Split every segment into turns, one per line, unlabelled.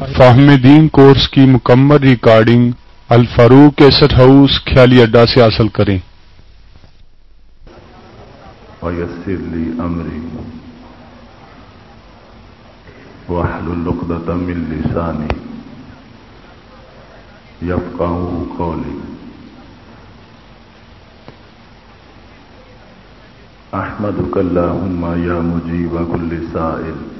फाहमदीन course की मुकम्मल recording Al Farooq एसट हाउस ख्याली अड्डा से हासिल करें।
वयसरली अमरी। वहलुलुक़दतम मिन लिसानी। यफ़क़हू या मुजीब कुल्ल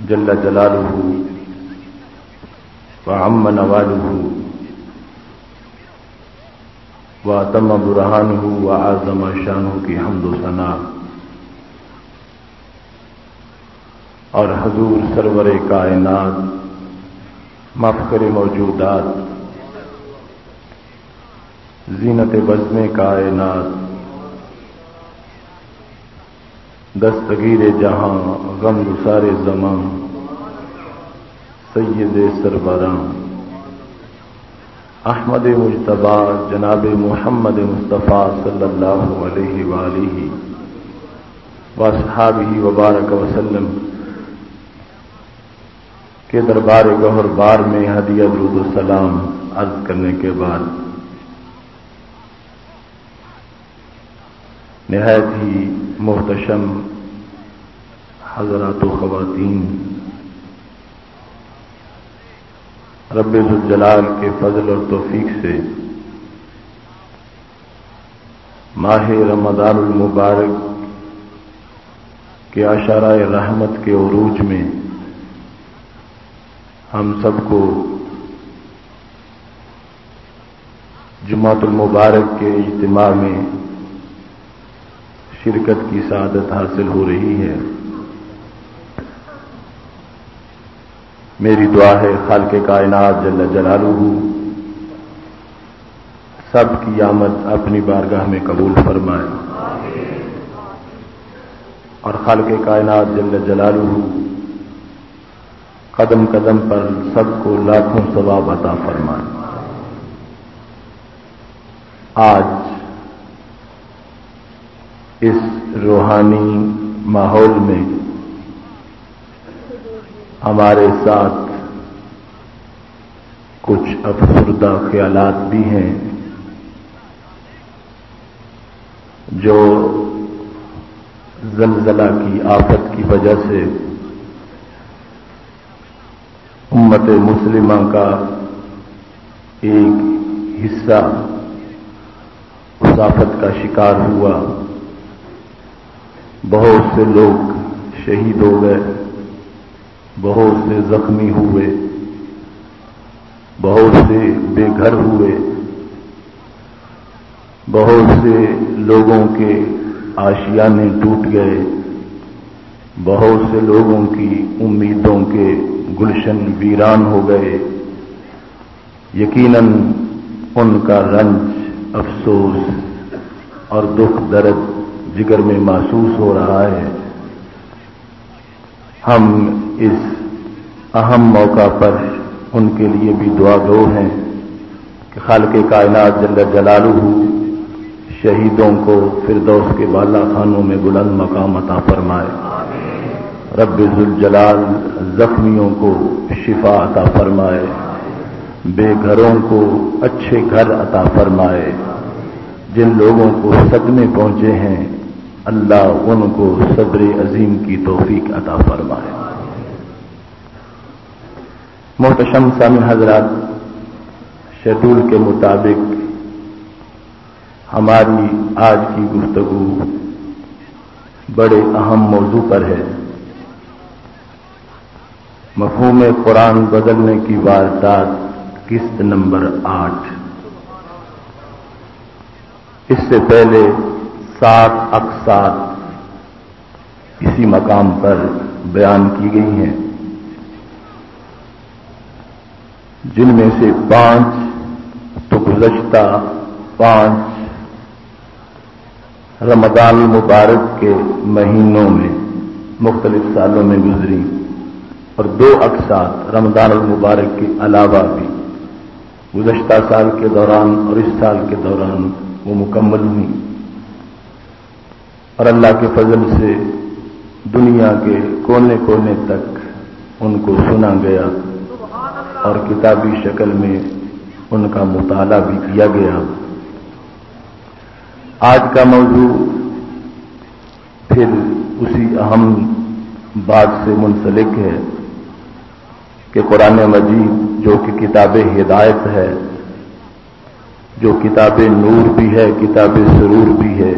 जल्ला जलालुहु, व अम्म नवालुहु, व तम बुरहानहु, व आज़म शानहु की हमदो सना। और हजूर सरवर कायनात मफकर मौजूदात, जीनत बज़म कायनात। दस्तगीर जहाँ गम गुसारे जमां सैद सरबरां। अहमद मुशतबा जनाब मोहम्मद मुस्तफ़ा सल्लल्लाहु अलैहि वालिहि वसहाबी वबारक वसल्लम के दरबार गहर बार में हदिया सलाम अर्ज़ करने के बाद नहायत ही मोहतशम हजरात ख़वातीन। रबाल के फजल और तोफीक से माह रमदान मुबारक के आशारा रहमत के अरूज में हम सबको जुमातुल मुबारक के इज्तम में शिरकत की सादत हासिल हो रही है। मेरी दुआ है खाल के कायनात जल्ला जलालू सब की आमद अपनी बारगाह में कबूल फरमाए। और खाल के कायनात जल्ला जलालू कदम कदम पर सबको लाखों सवाब अता फरमाए। आज इस रूहानी माहौल में हमारे साथ कुछ अफसरदा ख्याल भी हैं, जो जलजला की आफत की वजह से उम्मत मुस्लिमा का एक हिस्सा उस आफत का शिकार हुआ। बहुत से लोग शहीद हो गए, बहुत से जख्मी हुए, बहुत से बेघर हुए, बहुत से लोगों के आशियाने टूट गए, बहुत से लोगों की उम्मीदों के गुलशन वीरान हो गए। यकीनन उनका रंज अफसोस और दुख दर्द जिगर में महसूस हो रहा है। हम इस अहम मौका पर उनके लिए भी दुआ गो हैं कि खाल के कायनात जल्ल जलालू शहीदों को फिरदौस के बाला खानों में बुलंद मकाम अता फरमाए। जलाल जख्मियों को शिफा अता फरमाए। बेघरों को अच्छे घर अता फरमाए। जिन लोगों को सदमे पहुँचे हैं अल्लाह उनको सब्र अजीम की तोफीक अता फरमाए। मोहतशम सामिन हजरात, शेड्यूल के मुताबिक हमारी आज की गुफ्तगु बड़े अहम मौजू पर है। मफहूम कुरान बदलने की वारदात किस्त नंबर आठ। इससे पहले सात अकसात इसी मकाम पर बयान की गई हैं। जिनमें से पाँच तो गुजश्ता, पाँच रमदान मुबारक के महीनों में, मुख्तलिफ़ सालों में गुजरी और दो अकसात रमदान मुबारक के अलावा भी गुजश्ता साल के दौरान और इस साल के दौरान वो मुकम्मल हुई। और अल्लाह के फजल से दुनिया के कोने कोने तक उनको सुना गया और किताबी शक्ल में उनका मुताला भी किया गया। आज का मौजू फिर उसी अहम बात से मुंसलिक है कि कुरान मजीद जो कि किताब हिदायत है, जो किताब नूर भी है, किताब सरूर भी है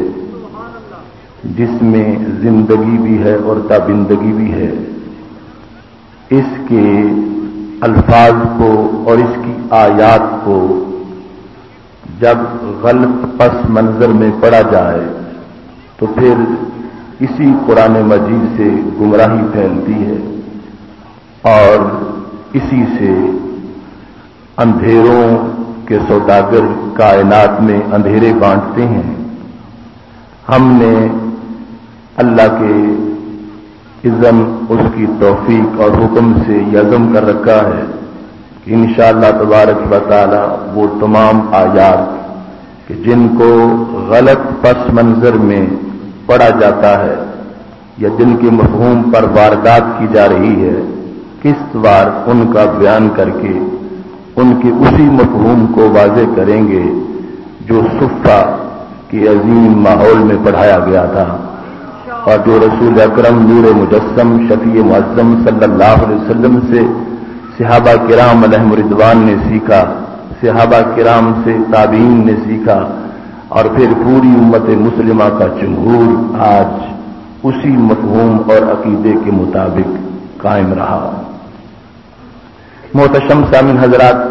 जिसमें ज़िंदगी भी है और ताबिंदगी भी है। इसके अल्फाज को और इसकी आयात को जब गलत पस मंजर में पड़ा जाए तो फिर इसी कुरान मजीद से गुमराही फैलती है और इसी से अंधेरों के सौदागर कायनात में अंधेरे बांटते हैं। हमने अल्लाह के इज़म उसकी तौफीक और हुक्म से यजम कर रखा है कि इन तबारक बताला वो तमाम आयात कि जिनको गलत पस मंजर में पढ़ा जाता है या जिनके मफहूम पर वारदात की जा रही है, किस बार उनका बयान करके उनके उसी मफहूम को वाजे करेंगे जो सुफ़ा के अजीम माहौल में पढ़ाया गया था। और जो रसूल अक्रम, नूर मुजस्म शफी मुआजम सल्लल्लाहु अलैहि से सिहाबा किराम रिदवान ने सीखा, सिहाबा किराम से ताबीन ने सीखा और फिर पूरी उम्मत मुस्लिमा का जमहूर आज उसी मफहूम और अकीदे के मुताबिक कायम रहा। मोहतशम सामिन हजरात।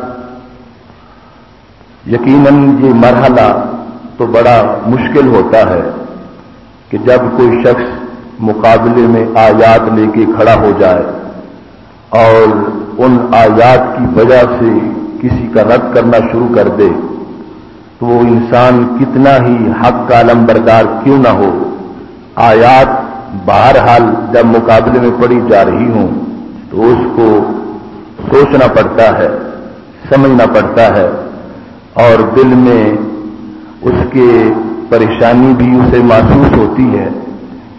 यकीनन ये मरहला तो बड़ा मुश्किल होता है। कि जब कोई शख्स मुकाबले में आयात लेके खड़ा हो जाए और उन आयात की वजह से किसी का रद्द करना शुरू कर दे तो वो इंसान कितना ही हक का अलम्बरदार क्यों ना हो। आयात बहरहाल जब मुकाबले में पड़ी जा रही हूँ तो उसको सोचना पड़ता है, समझना पड़ता है और दिल में उसके परेशानी भी उसे महसूस होती है,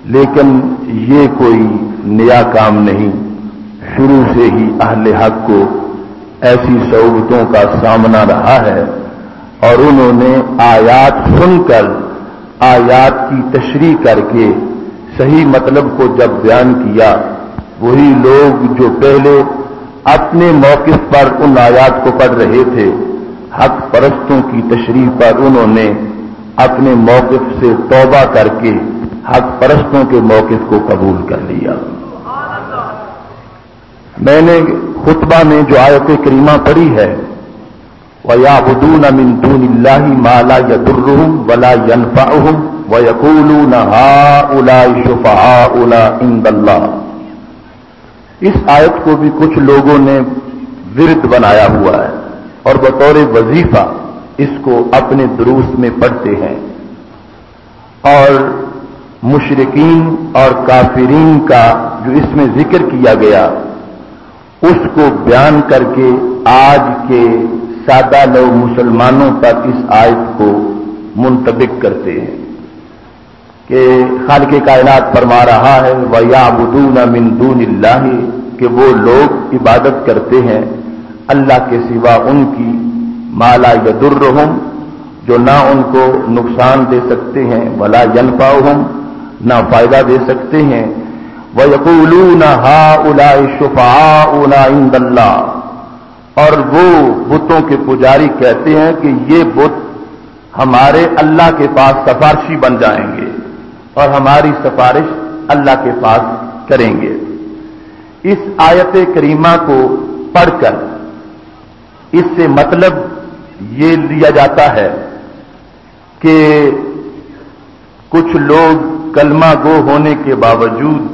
लेकिन ये कोई नया काम नहीं। शुरू से ही अहल हक को ऐसी सहूलतों का सामना रहा है, और उन्होंने आयात सुनकर,
आयात की तशरी करके सही मतलब को जब बयान किया, वही लोग जो पहले अपने मौके पर उन आयात को पढ़ रहे थे, हक परस्तों की तशरी पर उन्होंने अपने मौकफ से तौबा करके हक परस्तों के मौकफ को कबूल कर लिया। मैंने खुतबा में जो आयत करीमा पढ़ी है व याबून अमिन दून माला यदुर्रुम वला यनफाहम व यकूलून हा उला शुफा उला इंदल्ला इस आयत को भी कुछ लोगों ने विरुद्ध बनाया हुआ है और बतौर वजीफा इसको अपने दुरूस में पढ़ते हैं। और मुशरकिन और काफिरीन का जो इसमें ज़िक्र किया गया, उसको बयान करके आज के सादा लोग मुसलमानों पर इस आयत को मुंतबिक करते हैं कि खाल के कायनात फरमा रहा है व याबुदून मिंदून कि वो लोग इबादत करते हैं, अल्लाह के सिवा उनकी माला यदुर्रहम, जो ना उनको नुकसान दे सकते हैं, वला यनफाहम ना फ़ायदा दे सकते हैं। व यकूलून हा उला शुफा उला इंदल्ला और वो बुतों के पुजारी कहते हैं कि ये बुत हमारे अल्लाह के पास सफारशी बन जाएँगे और हमारी सिफारिश अल्लाह के पास करेंगे। इस आयत करीमा को पढ़कर इससे मतलब ये लिया जाता है कि कुछ लोग कलमा गो होने के बावजूद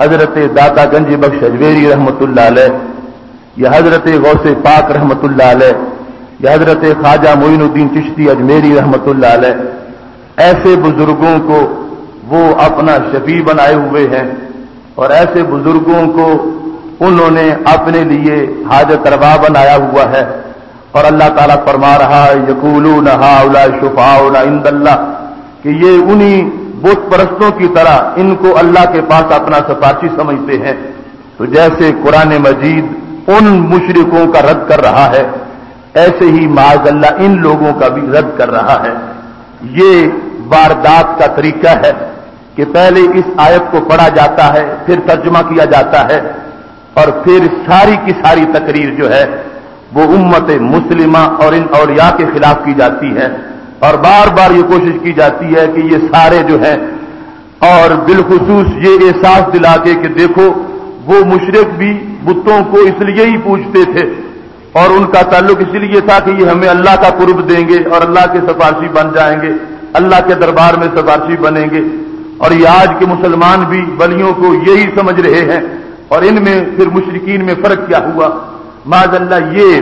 हज़रत दाता गंज बख्श अजवेरी रहमतुल्लाह या हज़रत गौस पाक रहमत या हज़रत ख्वाजा मोइनुद्दीन चिश्ती अजमेरी रहमत ऐसे बुज़ुर्गों को वो अपना शफी बनाए हुए हैं और ऐसे बुज़ुर्गों को उन्होंने अपने लिए हाजत रवा बनाया हुआ है। और अल्लाह ताला फरमा रहा है यकूलू नहा शुफाउला इंदल्ला, कि ये उन्हीं बुत परस्तों की तरह इनको अल्लाह के पास अपना सफारशी समझते हैं। तो जैसे कुरान मजीद उन मुशरकों का रद्द कर रहा है, ऐसे ही माजल्ला इन लोगों का भी रद्द कर रहा है। ये वारदात का तरीका है कि पहले इस आयत को पढ़ा जाता है, फिर तर्जमा किया जाता है, और फिर सारी की सारी तकरीर जो है वो उम्मत मुस्लिमा और इन औलिया के खिलाफ की जाती है। और बार बार ये कोशिश की जाती है कि ये सारे जो हैं, और बिलखसूस ये एहसास दिला के कि देखो, वो मुशरक भी बुतों को इसलिए ही पूछते थे, और उनका ताल्लुक इसलिए था कि ये हमें अल्लाह का कुर्ब देंगे और अल्लाह के सफारशी बन जाएँगे, अल्लाह के दरबार में सफारशी बनेंगे। और ये आज के मुसलमान भी बलियों को यही समझ रहे हैं, और इनमें, फिर मुशरकिन में फ़र्क क्या हुआ? माज अल्लाह ये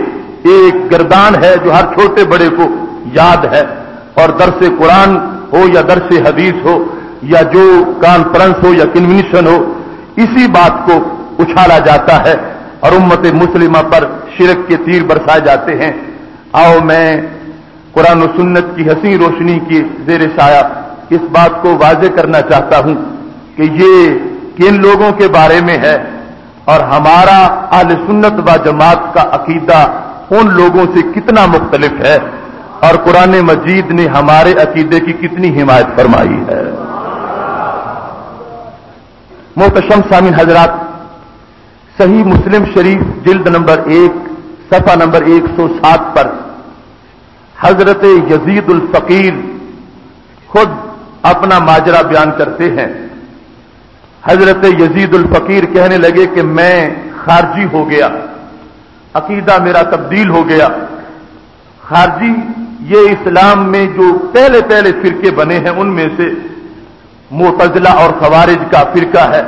एक गर्दान है जो हर छोटे बड़े को याद है। और दरस कुरान हो या दरस हदीस हो, या जो कॉन्फ्रेंस हो या कन्वेंशन हो, इसी बात को उछाला जाता है। और उम्मत मुस्लिमा पर शिरक के तीर बरसाए जाते हैं। आओ मैं कुरान सुन्नत की हसी रोशनी की जेर साया इस बात को वाजे करना चाहता हूँ कि ये किन लोगों के बारे में है और हमारा आल सुन्नत व जमात का अकीदा उन लोगों से कितना मुख्तलिफ़ है। और कुरान मजीद ने हमारे अकीदे की कितनी हिमायत फरमाई है। मोहतशम सामिन हजरात, सही मुस्लिम शरीफ जिल्द नंबर एक, सफ़ा नंबर 107 पर हज़रत यजीद फकीर खुद अपना माजरा बयान करते हैं। हज़रत यजीद उल फकीर कहने लगे कि मैं खारजी हो गया। अकीदा मेरा तब्दील हो गया। खारजी, ये इस्लाम में जो पहले पहले फिरके बने हैं, उनमें से मोतजला और खवारिज का फिरका है।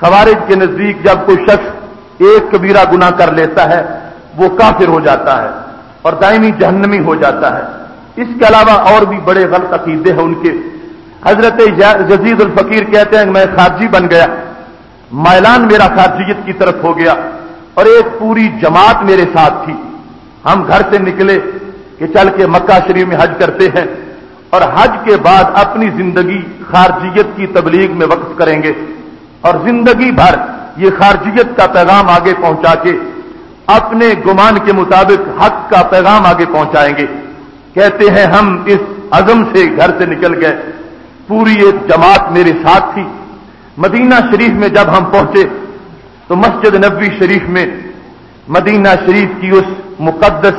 खवारिज के नज़दीक जब कोई शख्स एक कबीरा गुना कर लेता है, वो काफिर हो जाता है और दायमी जहन्नमी हो जाता है। इसके अलावा और भी बड़े गलत अकीदे हैं उनके। हज़रत जजीद उल फकीर कहते हैं मैं खारजी बन गया। मैलान मेरा खारजियत की तरफ़ हो गया और एक पूरी जमात मेरे साथ थी। हम घर से निकले कि चल के मक्का शरीफ में हज करते हैं और हज के बाद अपनी ज़िंदगी खारजियत की तबलीग में वक्त करेंगे और ज़िंदगी भर ये खारजियत का पैगाम आगे पहुँचा के अपने गुमान के मुताबिक हक का पैगाम आगे पहुंचाएँगे। कहते हैं, हम इस अजम से घर से निकल गए पूरी एक जमात मेरे साथ थी। मदीना शरीफ में जब हम पहुँचे तो मस्जिद नबी शरीफ में, मदीना शरीफ की उस मुकद्दस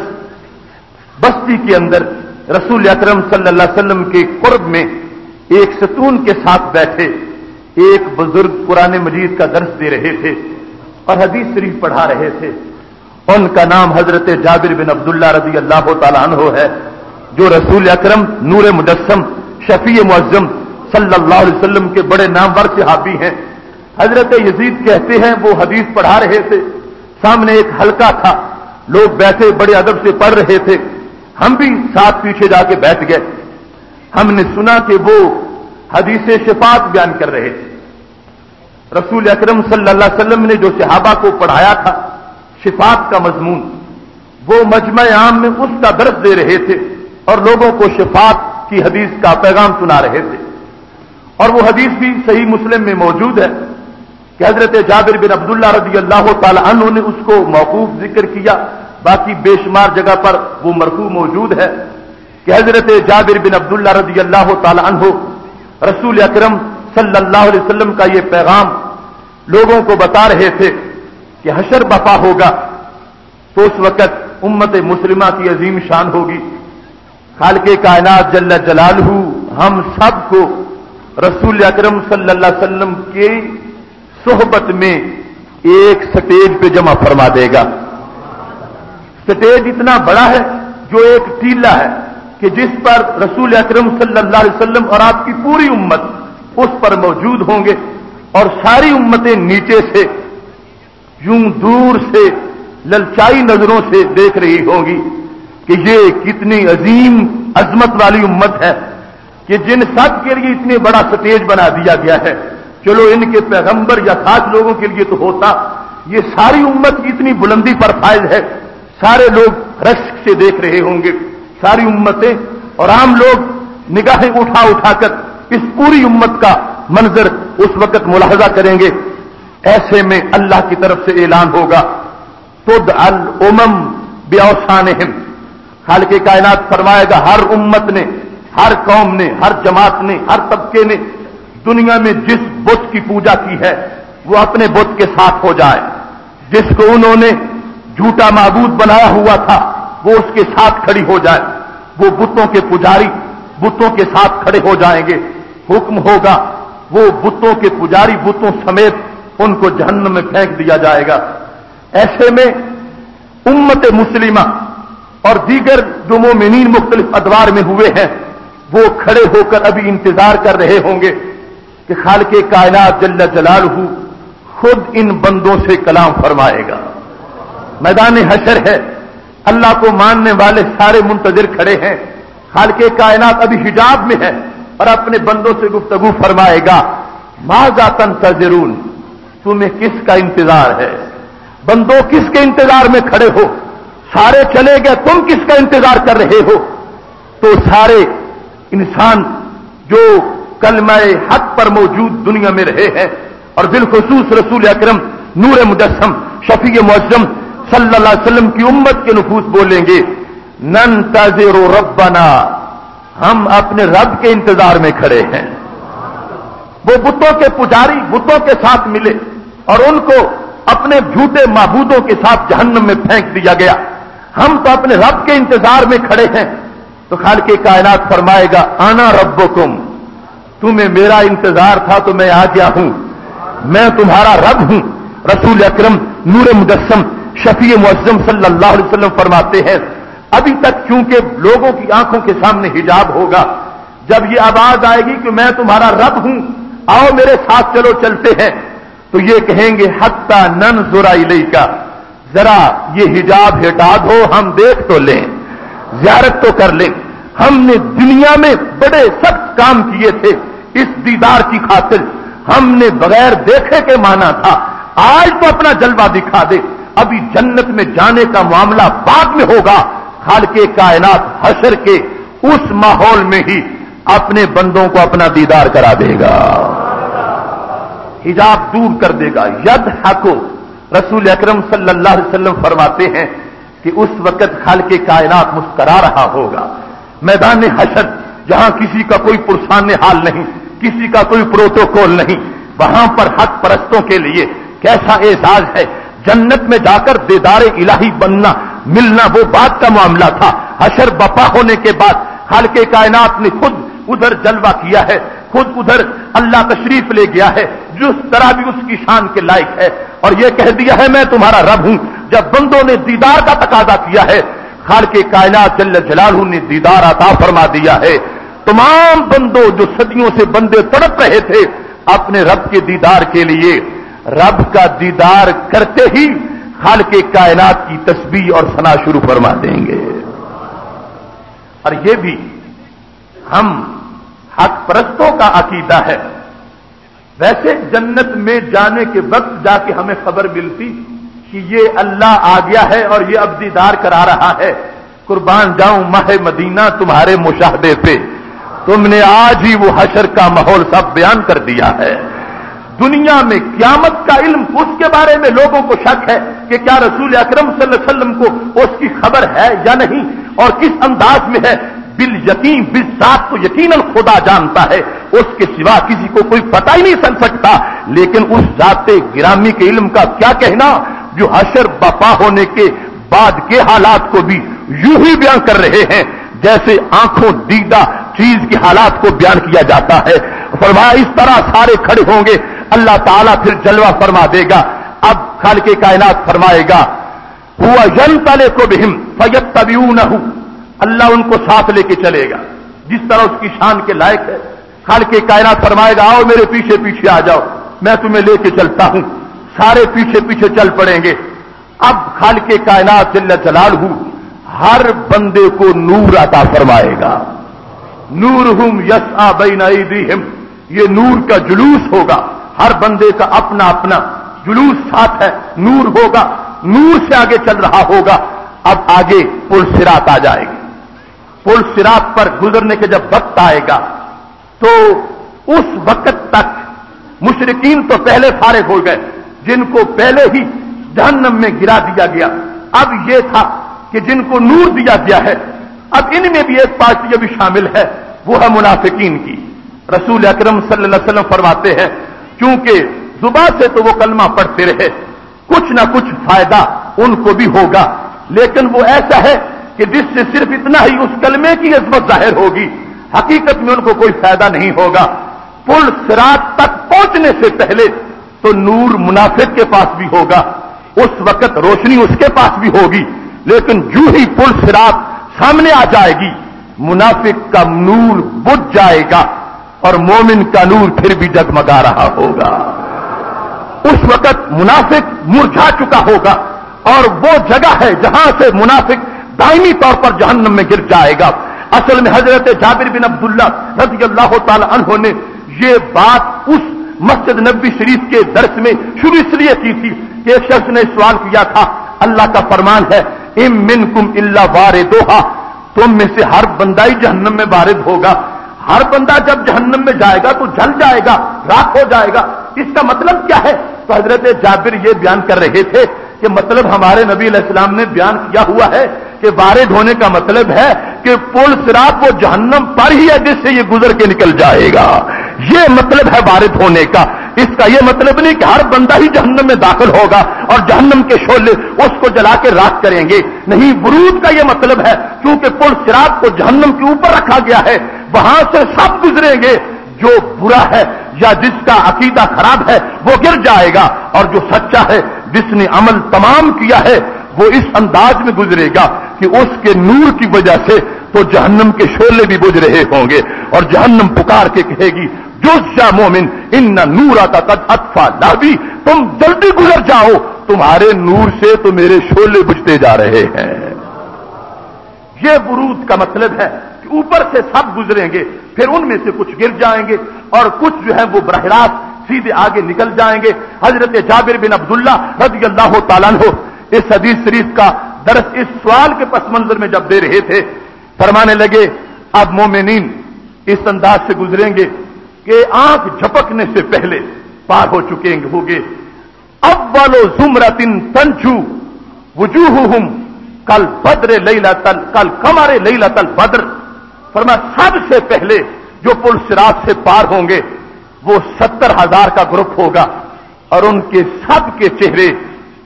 बस्ती के अंदर रसूल अकरम सल्लल्लाहु अलैहि वसल्लम के कुर्ब में एक सतून के साथ बैठे, एक बुज़ुर्ग पुराने मजीद का दर्श दे रहे थे और हदीस शरीफ पढ़ा रहे थे। उनका नाम हज़रत जाबिर बिन अब्दुल्ला रज़ी अल्लाह तला है, जो रसूल अक्रम नूर मुदस्सम शफी मुअज्जम सल्लल्लाहु अलैहि वसल्लम के बड़े नामवर सहाबी हैं। हज़रत यजीद कहते हैं, वो हदीस पढ़ा रहे थे। सामने एक हल्का था। लोग बैठे, बड़े अदब से पढ़ रहे थे। हम भी साथ पीछे जाके बैठ गए। हमने सुना कि वो हदीस शिफात बयान कर रहे थे। रसूल अकरम सल्लल्लाहु अलैहि वसल्लम ने जो सहाबा को पढ़ाया था, शिफात का मजमून, वो मजमा आम में उसका दर्ज दे रहे थे और लोगों को शिफात की हदीस का पैगाम सुना रहे थे। और वो हदीस भी सही मुस्लिम में मौजूद है कि हज़रत जाबिर बिन अब्दुल्ला रज़ी अल्लाह तु ने उसको मौकूफ ज़िक्र किया। बाकी बेशुमार जगह पर वो मरकू मौजूद है कि हज़रत जाबिर बिन अब्दुल्ला रज़ी अल्लाह तु रसूल अक्रम सल्लल्लाहु अलैहि वसल्लम का ये पैगाम लोगों को बता रहे थे कि हशर बपा होगा तो उस वक्त उम्मत मुस्लिमा की अजीम शान होगी। खाल के कायनात जल्ला जलालहू, हम सबको रसूल अकरम सल्लल्लाहु अलैहि की सोहबत में एक स्टेज पे जमा फरमा देगा। स्टेज इतना बड़ा है, जो एक टीला है, कि जिस पर रसूल अकरम सल्लल्लाहु अलैहि और आपकी पूरी उम्मत, उस पर मौजूद होंगे और सारी उम्मतें नीचे से, यूँ दूर से, ललचाई नज़रों से देख रही होंगी। कि ये कितनी अजीम अजमत वाली उम्मत है कि जिन सब के लिए इतने बड़ा स्टेज बना दिया गया है। चलो इनके पैगंबर या खास लोगों के लिए तो होता। ये सारी उम्मत की इतनी बुलंदी पर फायद है। सारे लोग रश्क से देख रहे होंगे। सारी उम्मतें और आम लोग निगाहें उठा उठाकर इस पूरी उम्मत का मंजर उस वक्त मुलाहजा करेंगे। ऐसे में अल्लाह की तरफ़ से ऐलान होगा। तुद अल उमम ब्यौसान हाल के कायनात फरमाएगा, हर उम्मत ने, हर कौम ने, हर जमात ने, हर तबके ने दुनिया में जिस बुत की पूजा की है, वो अपने बुत के साथ हो जाए। जिसको उन्होंने झूठा मबूद बनाया हुआ था, वो उसके साथ खड़ी हो जाए। वो बुतों के पुजारी बुतों के साथ खड़े हो जाएँगे। हुक्म होगा, वो बुतों के पुजारी बुतों समेत उनको जहन्नम में फेंक दिया जाएगा। ऐसे में उम्मत मुस्लिमा और दीगर जो मोमिन मुख्तलिफ़ अदवार में हुए हैं, वो खड़े होकर अभी इंतज़ार कर रहे होंगे कि खाल के कायनात जल्ला जलाल खुद इन बंदों से कलाम फरमाएगा। मैदान हशर है, अल्लाह को मानने वाले सारे मुंतजर खड़े हैं। खाल के कायनात अभी हिजाब में है और अपने बंदों से गुफ्तगु फरमाएगा माजा तन तजरून, तुम्हें किसका इंतज़ार है? बंदो किसके इंतज़ार में खड़े हो? सारे चले गए, तुम किसका इंतज़ार कर रहे हो? तो सारे इंसान जो कलमाए हक पर मौजूद दुनिया में रहे हैं, और बिलखसूस रसूल अक्रम, नूर मुजस्म शफी मुजम सल्लल्लाहु अलैहि वसल्लम की उम्मत के नफूस बोलेंगे, नन तजरो रब्बना, हम अपने रब के इंतज़ार में खड़े हैं। वो बुतों के पुजारी बुतों के साथ मिले, और उनको अपने झूठे महबूदों के साथ जहन्नम में फेंक दिया गया। हम तो अपने रब के इंतज़ार में खड़े हैं। तो खाल के कायनात फरमाएगा, आना रब्बुकुम। तुम्हें मेरा इंतज़ार था तो मैं आ गया हूँ। मैं तुम्हारा रब हूँ। रसूल अकरम नूर मुदस्सम शफी मुअज्जम सल्लल्लाहु अलैहि फरमाते हैं, अभी तक क्योंकि लोगों की आँखों के सामने हिजाब होगा, जब ये आवाज़ आएगी कि मैं तुम्हारा रब हूँ, आओ मेरे साथ चलो, चलते हैं। तो ये कहेंगे, हत्ता नन जुराई का जरा ये हिजाब हटा दो, हम देख तो लें, जियारत तो कर लें। हमने दुनिया में बड़े सख्त काम किए थे इस दीदार की खातिर। हमने बगैर देखे के माना था, आज तो अपना जलवा दिखा दे। अभी जन्नत में जाने का मामला बाद में होगा। खाल के कायनात हशर के उस माहौल में ही अपने बंदों को अपना दीदार करा देगा। हिजाब दूर कर देगा। यद हको रसूल अकरम सल्लल्लाहु फरमाते हैं कि उस वक्त खाल के कायनात मुस्करा रहा होगा। मैदान हशर, जहाँ किसी का कोई पुरसान्य हाल नहीं, किसी का कोई प्रोटोकॉल नहीं, वहाँ पर हक परस्तों के लिए कैसा एजाज है? जन्नत में जाकर दीदार इलाही बनना, मिलना वो बात का मामला था। हशर बपा होने के बाद खाल कायनात ने खुद उधर जलवा किया है। खुद उधर अल्लाह तशरीफ़ ले गया है, जिस तरह भी उसकी शान के लायक है। और यह कह दिया है, मैं तुम्हारा रब हूँ। जब बंदों ने दीदार का तकाजा किया है, खाल के कायनात जल्ल जलालू ने दीदार अता फरमा दिया है। तमाम बंदों जो सदियों से बंदे तड़प रहे थे, अपने रब के दीदार के लिए, रब का दीदार करते ही खाल के कायनात की तस्वीर और सना शुरू फरमा देंगे। और ये भी हम हक परस्तों का अकीदा है। वैसे जन्नत में जाने के वक्त जाके हमें खबर मिलती कि ये अल्लाह आ गया है और ये अब दीदार करा रहा है। कुर्बान जाऊँ माह मदीना तुम्हारे मुशाहदे पे। तुमने आज ही वो हशर का माहौल सब बयान कर दिया है। दुनिया में क्यामत का इल्म, उसके बारे में लोगों को शक है कि क्या रसूल अकरम वसल्लम को उसकी खबर है या नहीं और किस अंदाज में है बिल यकीन, बिल सात तो यकीनन खुदा जानता है। उसके सिवा किसी को कोई पता ही नहीं चल सकता। लेकिन उस जाते गिरामी के इल्म का क्या कहना? जो हशर बपा होने के बाद के हालात को भी यूँ ही बयान कर रहे हैं, जैसे आँखों दीदा चीज़ के हालात को बयान किया जाता है। फरमाया, इस तरह सारे खड़े होंगे, अल्लाह ताला फिर जलवा फरमा देगा। अब खाल के कायनात फरमाएगा, हुआ जन तले को बिहिम फयत तबीऊ न अल्लाह उनको साथ लेके चलेगा। जिस तरह उसकी शान के लायक है। खाल के कायनात फरमाएगा, आओ मेरे पीछे पीछे आ जाओ। मैं तुम्हें लेके चलता हूँ। सारे पीछे पीछे चल पड़ेंगे। अब खाल के कायनात जल्ल जलाल हूँ हर बंदे को नूर अता फरमाएगा। नूर हम यस आ बई हिम ये नूर का जुलूस होगा। हर बंदे का अपना अपना जुलूस साथ है। नूर होगा। नूर से आगे चल रहा होगा। अब आगे पुल सिरात आ जाएगी। पुल सिरात पर गुजरने के जब वक्त आएगा तो उस वक्त तक मुशरकिन तो पहले फारिग हो गए, जिनको पहले ही जहन्नम में गिरा दिया गया। अब यह था कि जिनको नूर दिया गया है, अब इनमें भी एक पार्टी अभी शामिल है, वो है मुनाफिकीन की। रसूल अकरम वसल्लम फरमाते हैं क्योंकि जुबा से तो वो कलमा पढ़ते रहे, कुछ ना कुछ फ़ायदा उनको भी होगा, लेकिन वो ऐसा है कि जिससे सिर्फ़ इतना ही उस कलमे की अजमत ज़ाहिर होगी, हकीकत में उनको कोई फ़ायदा नहीं होगा। पुल सिरात तक पहुँचने से पहले तो नूर मुनाफिक के पास भी होगा, उस वक्त रोशनी उसके पास भी होगी, लेकिन जू ही पुल सिरात सामने आ जाएगी, मुनाफिक का नूर बुझ जाएगा और मोमिन का नूर फिर भी जगमगा रहा होगा। उस वक्त मुनाफिक मुरझा चुका होगा और वो जगह है जहाँ से मुनाफिक दायमी तौर पर जहन्नम में गिर जाएगा। असल में हज़रत जाबिर बिन अब्दुल्ला रज़ी अल्लाह तहों ने ये बात उस मस्जिद नबी शरीफ के दर्श में शुरू इसलिए की थी कि एक शख्स ने सवाल किया था, अल्लाह का फरमान है, इम मिन कुम इल्ला वारे तुम में से हर बंदाई जहन्नम में वारिद होगा। हर बंदा जब जहन्नम में जाएगा तो जल जाएगा, राख हो जाएगा। इसका मतलब क्या है? तो हज़रत जाबिर ये बयान कर रहे थे कि मतलब हमारे नबी इस्लाम ने बयान किया हुआ है कि वारिद होने का मतलब है कि पुल सिरात वो जहन्नम पर ही है जिससे ये गुजर के निकल जाएगा। ये मतलब है वारिद होने का। इसका यह मतलब नहीं कि हर बंदा ही जहन्नम में दाखिल होगा और जहन्नम के शोले उसको जला के राख करेंगे। नहीं, बुरूद का यह मतलब है, क्योंकि पुल सिरात को जहन्नम के ऊपर रखा गया है, वहाँ से सब गुजरेंगे। जो बुरा है या जिसका अकीदा खराब है, वो गिर जाएगा। और जो सच्चा है, जिसने अमल तमाम किया है, वो इस अंदाज में गुजरेगा। कि उसके नूर की वजह से तो जहन्नम के शोले भी बुझ रहे होंगे और जहन्नम पुकार के कहेगी जुस्सा मोमिन इन नूरा का कद अतफा लाभी तुम जल्दी गुजर जाओ, तुम्हारे नूर से तो मेरे शोले बुझते जा रहे हैं। ये बुरूद का मतलब है कि ऊपर से सब गुजरेंगे, फिर उनमें से कुछ गिर जाएँगे और कुछ जो है वो बरहरात सीधे आगे निकल जाएँगे। हज़रत जाबिर बिन अब्दुल्ला रज़ी अल्लाह तला इस हदीस शरीफ का दरस इस सवाल के पस मंजर में जब दे रहे थे, फरमाने लगे, अब मोमिन इस अंदाज से गुजरेंगे कि आँख झपकने से पहले पार हो चुके होंगे। अब वालो जुमरतिन तंचू वजूह कल बद्र लैला तल कल कमारे लैला तल बद्र। फरमा सबसे पहले जो पुल सिरात से पार होंगे, वो सत्तर हज़ार का ग्रुप होगा और उनके सब के चेहरे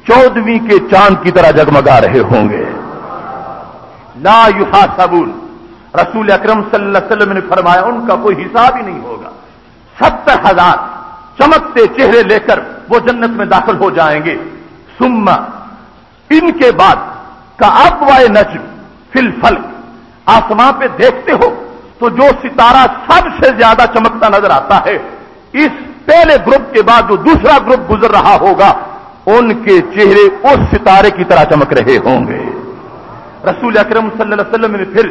चौदहवीं के चाँद की तरह जगमगा रहे होंगे। ला युहा सबून रसूल अक्रम सल्लम ने फरमाया, उनका कोई हिसाब ही नहीं होगा। सत्तर हज़ार चमकते चेहरे लेकर वो जन्नत में दाखिल हो जाएँगे। सुम्मा, इनके बाद का अब वाय नजम फिल फल आसमां पे देखते हो तो जो सितारा सबसे ज़्यादा चमकता नज़र आता है, इस पहले ग्रुप के बाद जो दूसरा ग्रुप गुजर रहा होगा उनके चेहरे उस सितारे की तरह चमक रहे होंगे। रसूल अक्रम सल्लल्लाहु ने फिर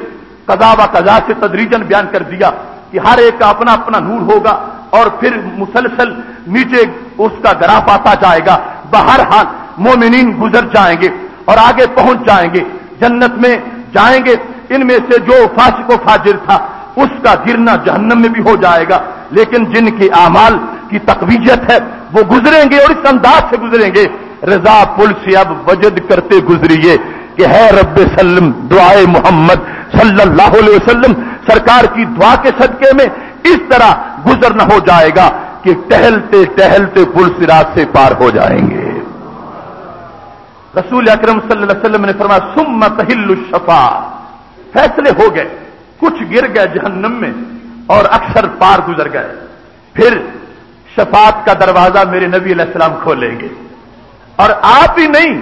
कदा व कजा से तदरीजन बयान कर दिया कि हर एक का अपना अपना नूर होगा और फिर मुसलसल नीचे उसका ग्राफ आता जाएगा। बाहर हाल मोमिन गुजर जाएँगे और आगे पहुँच जाएँगे। जन्नत में जाएँगे। इनमें से जो फासिको फाजिर था, उसका गिरना जहन्नम में भी हो जाएगा। लेकिन जिनके आमाल की तकवीजत है वो गुजरेंगे और इस अंदाज से गुजरेंगे। रजा पुल से अब वजद करते गुजरिए कि है रब सल्लम, दुआए मोहम्मद सल्लल्लाहु अलैहि सरकार की दुआ के सदके में इस तरह गुजरना हो जाएगा कि टहलते टहलते पुल सिरात से पार हो जाएँगे। रसूल अकरम सल्लल्लाहु अलैहि ने फरमाया, सुम्मा तहिल्लु शफा। फैसले हो गए। कुछ गिर गए जहन्नम में और अक्सर पार गुजर गए। फिर शफात का दरवाज़ा मेरे नबी अलैहिस्सलाम खोलेंगे। और आप ही नहीं,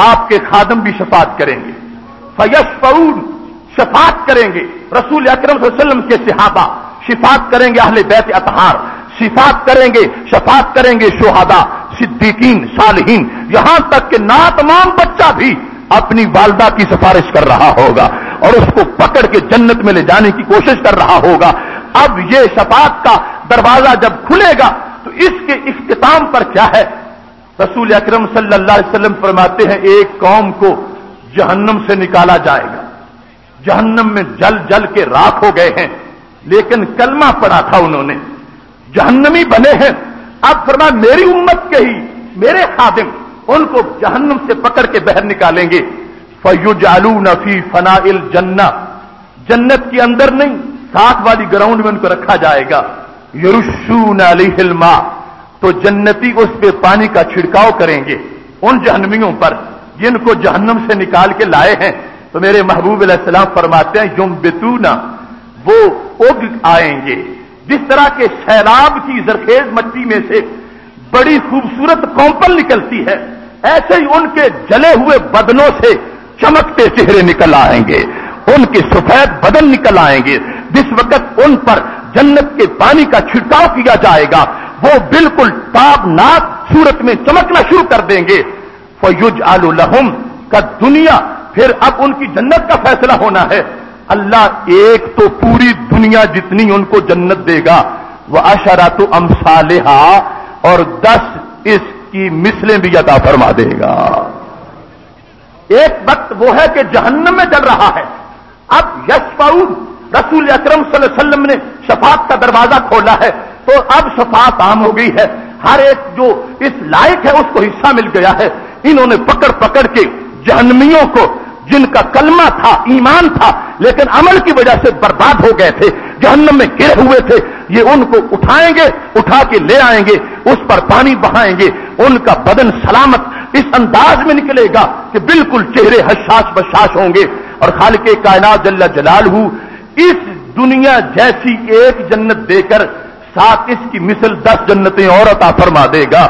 आपके खादम भी शफात करेंगे। फयशफून शफात करेंगे। रसूल अकरम वसल्लम के सिहाबा, शिफात करेंगे अहले बैत अतहार। शिफात करेंगे, शफात करेंगे शोहादा, सिद्दीकीन, सालहीन। यहाँ तक कि ना तमाम बच्चा भी अपनी वालदा की सिफारिश कर रहा होगा और उसको पकड़ के जन्नत में ले जाने की कोशिश कर रहा होगा। अब ये शफात का दरवाज़ा जब खुलेगा इसके इख्तिताम पर क्या है? रसूल अकरम सल्लल्लाहु अलैहि वसल्लम फरमाते हैं, एक कौम को जहन्नम से निकाला जाएगा। जहन्नम में जल जल के राख हो गए हैं, लेकिन कलमा पड़ा था उन्होंने। जहन्नमी बने हैं। अब फरमा, मेरी उम्मत के ही, मेरे खादिम, उनको जहन्नम से पकड़ के बहर निकालेंगे। फयुजालू नफी फनाइल जन्ना। जन्नत के अंदर नहीं, साथ वाली ग्राउंड में उनको रखा जाएगा। यरुशून अलीहिलमा तो जन्नती उस पर पानी का छिड़काव करेंगे। उन जहनमियों पर, जिनको जहन्नम से निकाल के लाए हैं। तो मेरे महबूब सलाम फरमाते हैं युम बेतूना वो उग आएँगे। जिस तरह के सैलाब की जरखेज मट्टी में से बड़ी खूबसूरत कौंपल निकलती है, ऐसे ही उनके जले हुए बदनों से चमकते चेहरे निकल आएँगे। उनके सफ़ेद बदन निकल आएँगे। जिस वक्त उन पर जन्नत के पानी का छिड़काव किया जाएगा, वो बिल्कुल ताबनाक सूरत में चमकना शुरू कर देंगे। फयुज आलू लहुम, का दुनिया फिर अब उनकी जन्नत का फैसला होना है। अल्लाह एक तो पूरी दुनिया जितनी उनको जन्नत देगा। वह अशरा तो अमसालेहा, और दस इसकी मिसलें भी अदा फरमा देगा। एक वक्त वो है कि जहन्नम में चल रहा है। अब यशपाऊ रसूल अकरम वसल्लम ने शफात का दरवाज़ा खोला है। तो अब शफात आम हो गई है। हर एक जो इस लायक है, उसको हिस्सा मिल गया है। इन्होंने पकड़ पकड़ के जहनमियों को, जिनका कलमा था, ईमान था, लेकिन अमल की वजह से बर्बाद हो गए थे, जहन्नम में गिरे हुए थे। ये उनको उठाएँगे, उठा के ले आएँगे, उस पर पानी बहाएँगे। उनका बदन सलामत इस अंदाज में निकलेगा कि बिल्कुल चेहरे हशाश बशाश होंगे। और खाल के कायनात जल्ला जलाल हूँ इस दुनिया जैसी एक जन्नत देकर साथ इसकी मिसल दस जन्नतें और अता फरमा देगा।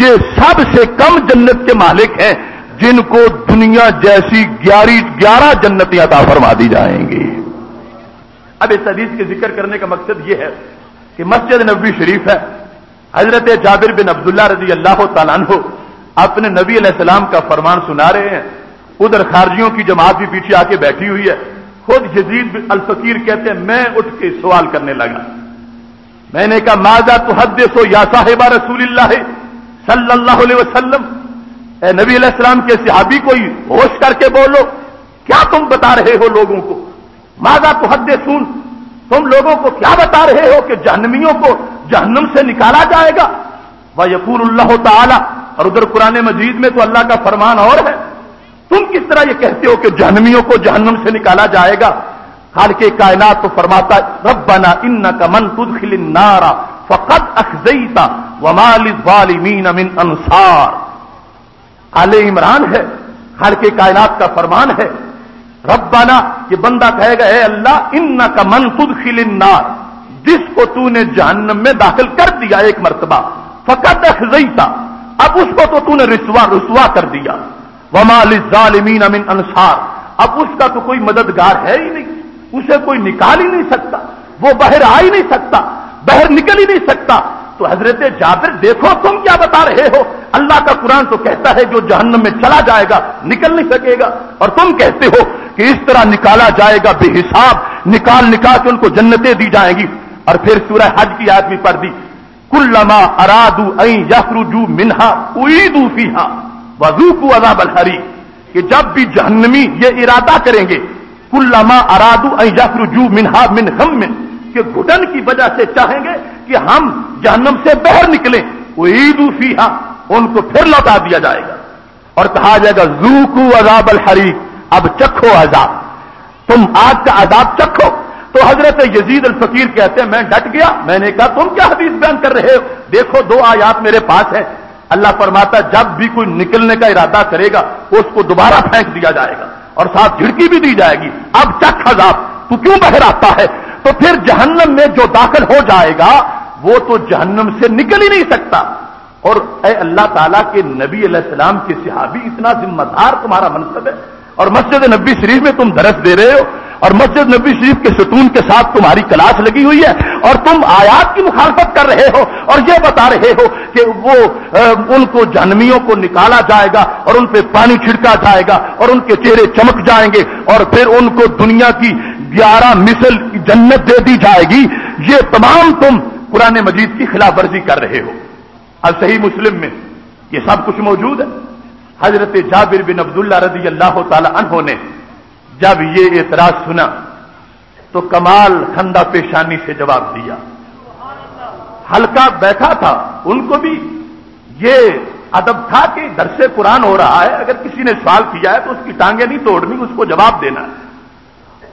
ये सबसे कम जन्नत के मालिक हैं, जिनको दुनिया जैसी ग्यारह ग्यारह जन्नतें अता फरमा दी जाएँगी। अब इस हदीस के ज़िक्र करने का मकसद यह है कि मस्जिद नबी शरीफ है। हज़रत जाबिर बिन अब्दुल्ला रज़ी अल्लाह तु अपने नबी सलाम का फरमान सुना रहे हैं। उधर खारजियों की जमात भी पीछे आके बैठी हुई है। खुद जजीद अल फकीर कहते हैं, मैं उठ के सवाल करने लगा। मैंने कहा, माजा तो हद सो या साहिबा रसूल सल्लल्लाहु अलैहि वसल्लम? नबी अलैहिस्सलाम के सिहाबी को ही होश करके बोलो। क्या तुम बता रहे हो लोगों को? माजा तो हद सुन तुम लोगों को क्या बता रहे हो कि जहनमियों को जहन्नम से निकाला जाएगा? वह यकूल्लाह ताला, और उधर कुरान मजीद में तो अल्लाह का फरमान और है। तुम किस तरह ये कहते हो कि जहनमियों को जहन्नम से निकाला जाएगा? हाल कायनात तो फरमाता रब्बना इन्न का मन तुदखिल नारा फकत अखजईता वमाल वालिमीन मिन अंसार आले इमरान है हाल के कायनात का फरमान है, रब्बाना, ये बंदा कहेगा है अल्लाह इन्न का मन तुदखिल नार, जिसको तूने जहन्नम में दाखिल कर दिया एक मरतबा फकत अखजईता अब उसको तो तूने रिसवा रुसवा कर दिया। वमाल जालिमीन अमिन अंसार अब उसका तो कोई मददगार है ही नहीं। उसे कोई निकाल ही नहीं सकता। वो बाहर आ ही नहीं सकता। बाहर निकल ही नहीं सकता। तो हज़रत जाबिर, देखो तुम क्या बता रहे हो। अल्लाह का कुरान तो कहता है, जो जहन्नम में चला जाएगा, निकल नहीं सकेगा। और तुम कहते हो कि इस तरह निकाला जाएगा बेहिसाब। निकाल निकाल के उनको जन्नतें दी जाएँगी। और फिर सूरह हज की आदमी पर दी। कुल्लमा अरादू अई यखरुजू मिनहा उईदू फीहा। वजूकू अजाब हरी कि जब भी जहन्नमी ये इरादा करेंगे, कुल्लमा अरादू यखरुजू मिनहा मिन हम मिन कि घुटन की वजह से चाहेंगे कि हम जहन्नम से बाहर निकले, उईदू फीहा, उनको फिर लौटा दिया जाएगा। और कहा जाएगा, जूकू अजाब हरी अब चखो अजाब। तुम आज का अजाब चखो। तो हज़रत यजीद अल फकीर कहते हैं, मैं डट गया। मैंने कहा, तुम क्या हदीस बयान कर रहे हो? देखो, दो आयात मेरे पास है। अल्लाह फरमाता जब भी कोई निकलने का इरादा करेगा, उसको दोबारा फेंक दिया जाएगा और साथ झिड़की भी दी जाएगी। अब चक हजाब तू क्यों बहराता है? तो फिर जहन्नम में जो दाखिल हो जाएगा, वो तो जहन्नम से निकल ही नहीं सकता। और अल्लाह ताला के नबी सलाम के सिहाबी, इतना जिम्मेदार तुम्हारा मनसब है। और मस्जिद नबी शरीफ में तुम दरस दे रहे हो और मस्जिद नबी शरीफ के सतून के साथ तुम्हारी क्लास लगी हुई है और तुम आयात की मुखालफत कर रहे हो और ये बता रहे हो कि वो आ, उनको जन्मियों को निकाला जाएगा और उन पर पानी छिड़का जाएगा और उनके चेहरे चमक जाएँगे और फिर उनको दुनिया की ग्यारह मिसल जन्नत दे दी जाएगी। ये तमाम तुम कुरान मजीद की खिलाफ वर्जी कर रहे हो। अब सही मुस्लिम में ये सब कुछ मौजूद है। हज़रत जाबिर बिन अब्दुल्ला रदी अल्लाह तहों ने जब ये एतराज़ सुना तो कमाल खंदा पेशानी से जवाब दिया। हल्का बैठा था, उनको भी। ये अदब था कि दरसे कुरान हो रहा है, अगर किसी ने सवाल किया है तो उसकी टांगे नहीं तोड़नी, उसको जवाब देना है।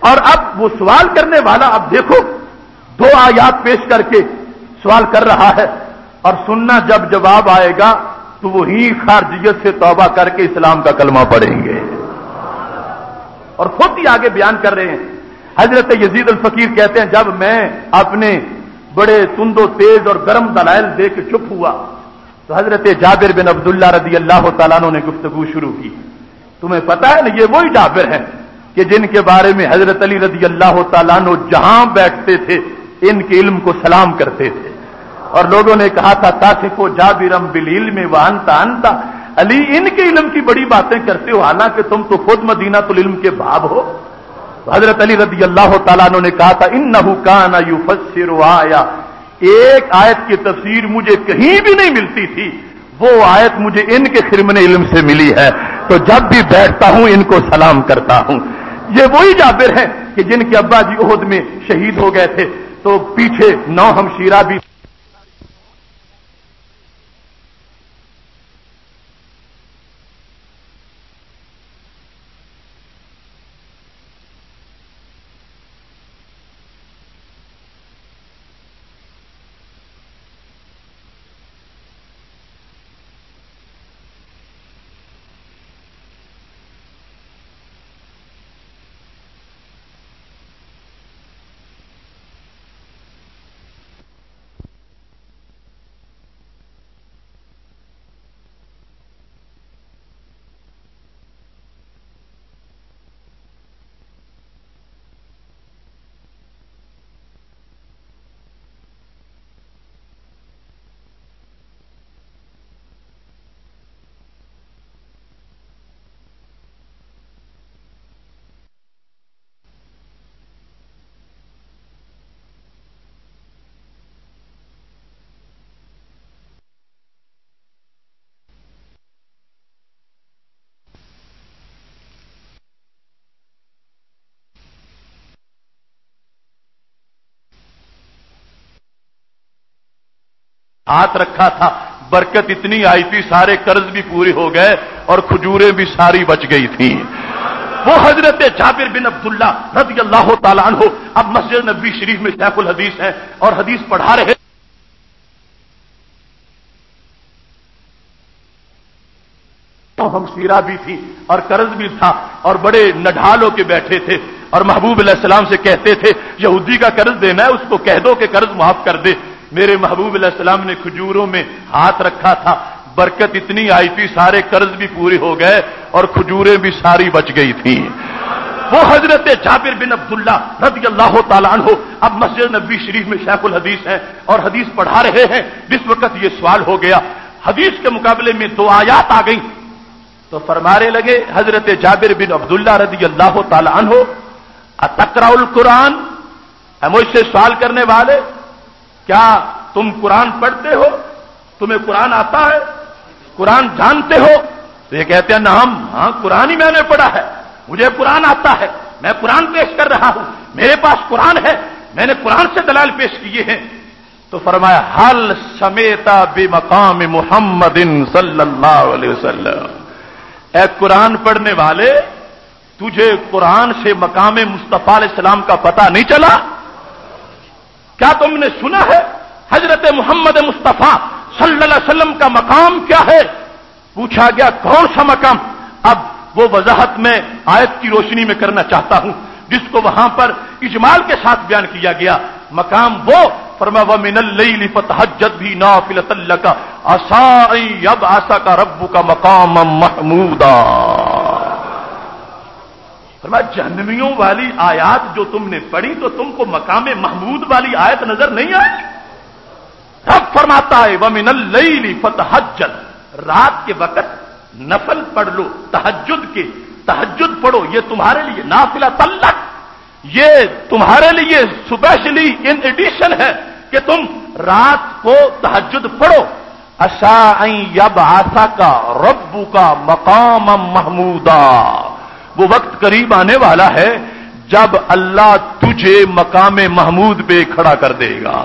और अब वो सवाल करने वाला, अब देखो, दो आयात पेश करके सवाल कर रहा है, और सुनना जब जवाब आएगा तो वही खारजियत से तौबा करके इस्लाम का कलमा पढ़ेंगे। और खुद ही आगे बयान कर रहे हैं। हज़रत यजीद अल फकीर कहते हैं, जब मैं अपने बड़े तुंदो तेज और गर्म दलाइल देख चुप हुआ तो हज़रत जाबिर बिन अब्दुल्ला रदी अल्लाह तला ने गुफ्तगु शुरू की। तुम्हें पता है ना, ये वही जाबिर हैं कि जिनके बारे में हज़रत अली रदी अल्लाह तला जहाँ बैठते थे, इनके इल्म को सलाम करते थे। और लोगों ने कहा था तासिफो जाबिरम बिलील में वानता अंता। अली, इनके इल्म की बड़ी बातें करते हो, हालाँकि तुम तो खुद मदीना तुल इल्म के भाव हो। तो हज़रत अली रदी अल्लाह तला ने कहा था इन नहू काना यू आया। एक आयत की तफसीर मुझे कहीं भी नहीं मिलती थी। वो आयत मुझे इनके खिरमन इल्म से मिली है। तो जब भी बैठता हूँ, इनको सलाम करता हूँ। ये वही जाबिर है कि जिनके अब्बा जी ओहद में शहीद हो गए थे। तो पीछे नौ हमशीरा भी हाथ रखा था, बरकत इतनी आई थी, सारे कर्ज भी पूरे हो गए और खजूरें भी सारी बच गई थी। वो हज़रत जाबिर बिन अब्दुल्ला रज़ी अल्लाह तला हो अब मस्जिद नबी शरीफ में सैफुल हदीस है और हदीस पढ़ा रहे तो हम सीरा भी थी और कर्ज भी था और बड़े नढाल के बैठे थे और महबूब सलाम से कहते थे, यहूदी का कर्ज देना है, उसको कह दो कि कर्ज माफ़ कर दे। मेरे महबूब सलाम ने खजूरों में हाथ रखा था। बरकत इतनी आई थी, सारे कर्ज भी पूरे हो गए और खजूरें भी सारी बच गई थी। वो हज़रत जाबिर बिन अब्दुल्ला रज़ी अल्लाह हो अब मस्जिद नबी शरीफ में शेखुल हदीस है और हदीस पढ़ा रहे हैं। जिस वक्त ये सवाल हो गया, हदीस के मुकाबले में दो आयात आ गई। तो फरमाने लगे, हज़रत जाबिर बिन अब्दुल्ला रदी अल्लाह तहो अतकराउल कुरान? मुझसे सवाल करने वाले क्या तुम कुरान पढ़ते हो? तुम्हें कुरान आता है? कुरान जानते हो? तो ये कहते हैं ना हम हाँ कुरान ही मैंने पढ़ा है। मुझे कुरान आता है। मैं कुरान पेश कर रहा हूँ। मेरे पास कुरान है। मैंने कुरान से दलाल पेश किए हैं। तो फरमाया, हल समेता बेमकाम मोहम्मदिन सल्लल्लाहु अलैहि वसल्लम। ए कुरान पढ़ने वाले, तुझे कुरान से मकाम मुस्तफ़ा सलाम का पता नहीं चला? क्या तुमने सुना है हज़रत मोहम्मद मुस्तफ़ा सल्लल्लाहु अलैहि वसल्लम का मकाम क्या है? पूछा गया, कौन सा मकाम? अब वो वजाहत में आयत की रोशनी में करना चाहता हूँ, जिसको वहाँ पर इजमाल के साथ बयान किया गया। मकाम वो फरमा व मिनल फतहजत भी नाफिल का आसाई अब आसा का रब्बू का मकाम महमूदा। फरमा जहनवियों वाली आयात जो तुमने पढ़ी तो तुमको मकाम महमूद वाली आयत नज़र नहीं आई? रब फरमाता है, व मिनल फतहजत रात के वक्त नफल पढ़ लो तहजुद के तहजुद पढ़ो, ये तुम्हारे लिए नाफिला तल्लक। ये तुम्हारे लिए स्पेशली इन एडिशन है कि तुम रात को तहजुद पढ़ो। अशा यब आशा का रब्बू का मकाम महमूदा। वो वक्त करीब आने वाला है जब अल्लाह तुझे मकाम महमूद पे खड़ा कर देगा।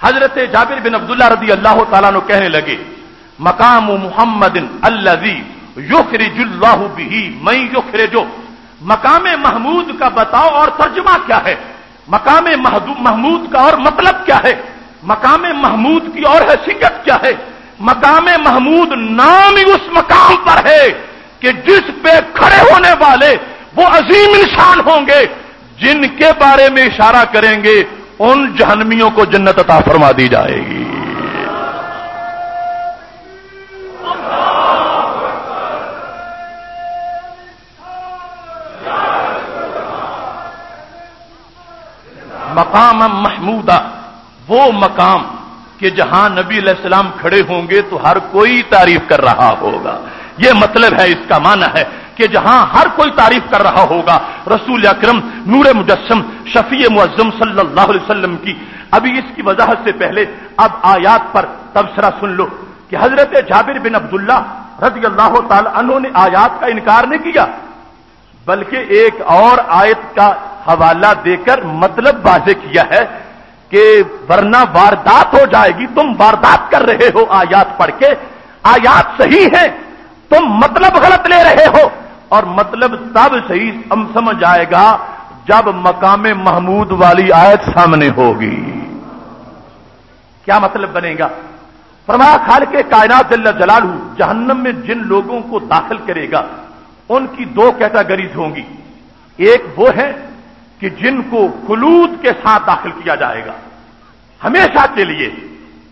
हज़रत जाबिर बिन अब्दुल्ला रदी अल्लाह तला कहने लगे, मकाम मोहम्मदिन अल्लाजी युखरिजुल्लाहु बिही, मई युखरिजो। मकाम महमूद का बताओ और तर्जमा क्या है? मकाम महमूद का और मतलब क्या है? मकाम महमूद की और हैसियत क्या है? मकाम महमूद नाम ही उस मकाम पर है। कि जिस पे खड़े होने वाले वो अजीम इंसान होंगे, जिनके बारे में इशारा करेंगे, उन जहनमियों को जन्नत अता फरमा दी जाएगी। मकाम महमूदा, वो मकाम कि जहाँ नबी सलाम खड़े होंगे तो हर कोई तारीफ़ कर रहा होगा। ये मतलब है, इसका माना है कि जहाँ हर कोई तारीफ़ कर रहा होगा, रसूल अक्रम, नूर मुजस्म शफी मुआजम सल्लल्लाहु अलैहि वसल्लम की। अभी इसकी वजाहत से पहले अब आयात पर तबसरा सुन लो कि हज़रत जाबिर बिन अब्दुल्ला रज़ी अल्लाह तला ने आयात का इनकार नहीं किया, बल्कि एक और आयत का हवाला देकर मतलब वाजे किया है कि वरना वारदात हो जाएगी, तुम वारदात कर रहे हो आयात पढ़ के। आयात सही है तुम मतलब गलत ले रहे हो। और मतलब तब सही हम समझ आएगा जब मकाम महमूद वाली आयत सामने होगी। क्या मतलब बनेगा? फरमा खाल के कायनात जल्ला जलालू जहन्नम में जिन लोगों को दाखिल करेगा, उनकी दो कैटेगरीज होंगी। एक वो है कि जिनको खुलूद के साथ दाखिल किया जाएगा। हमेशा के लिए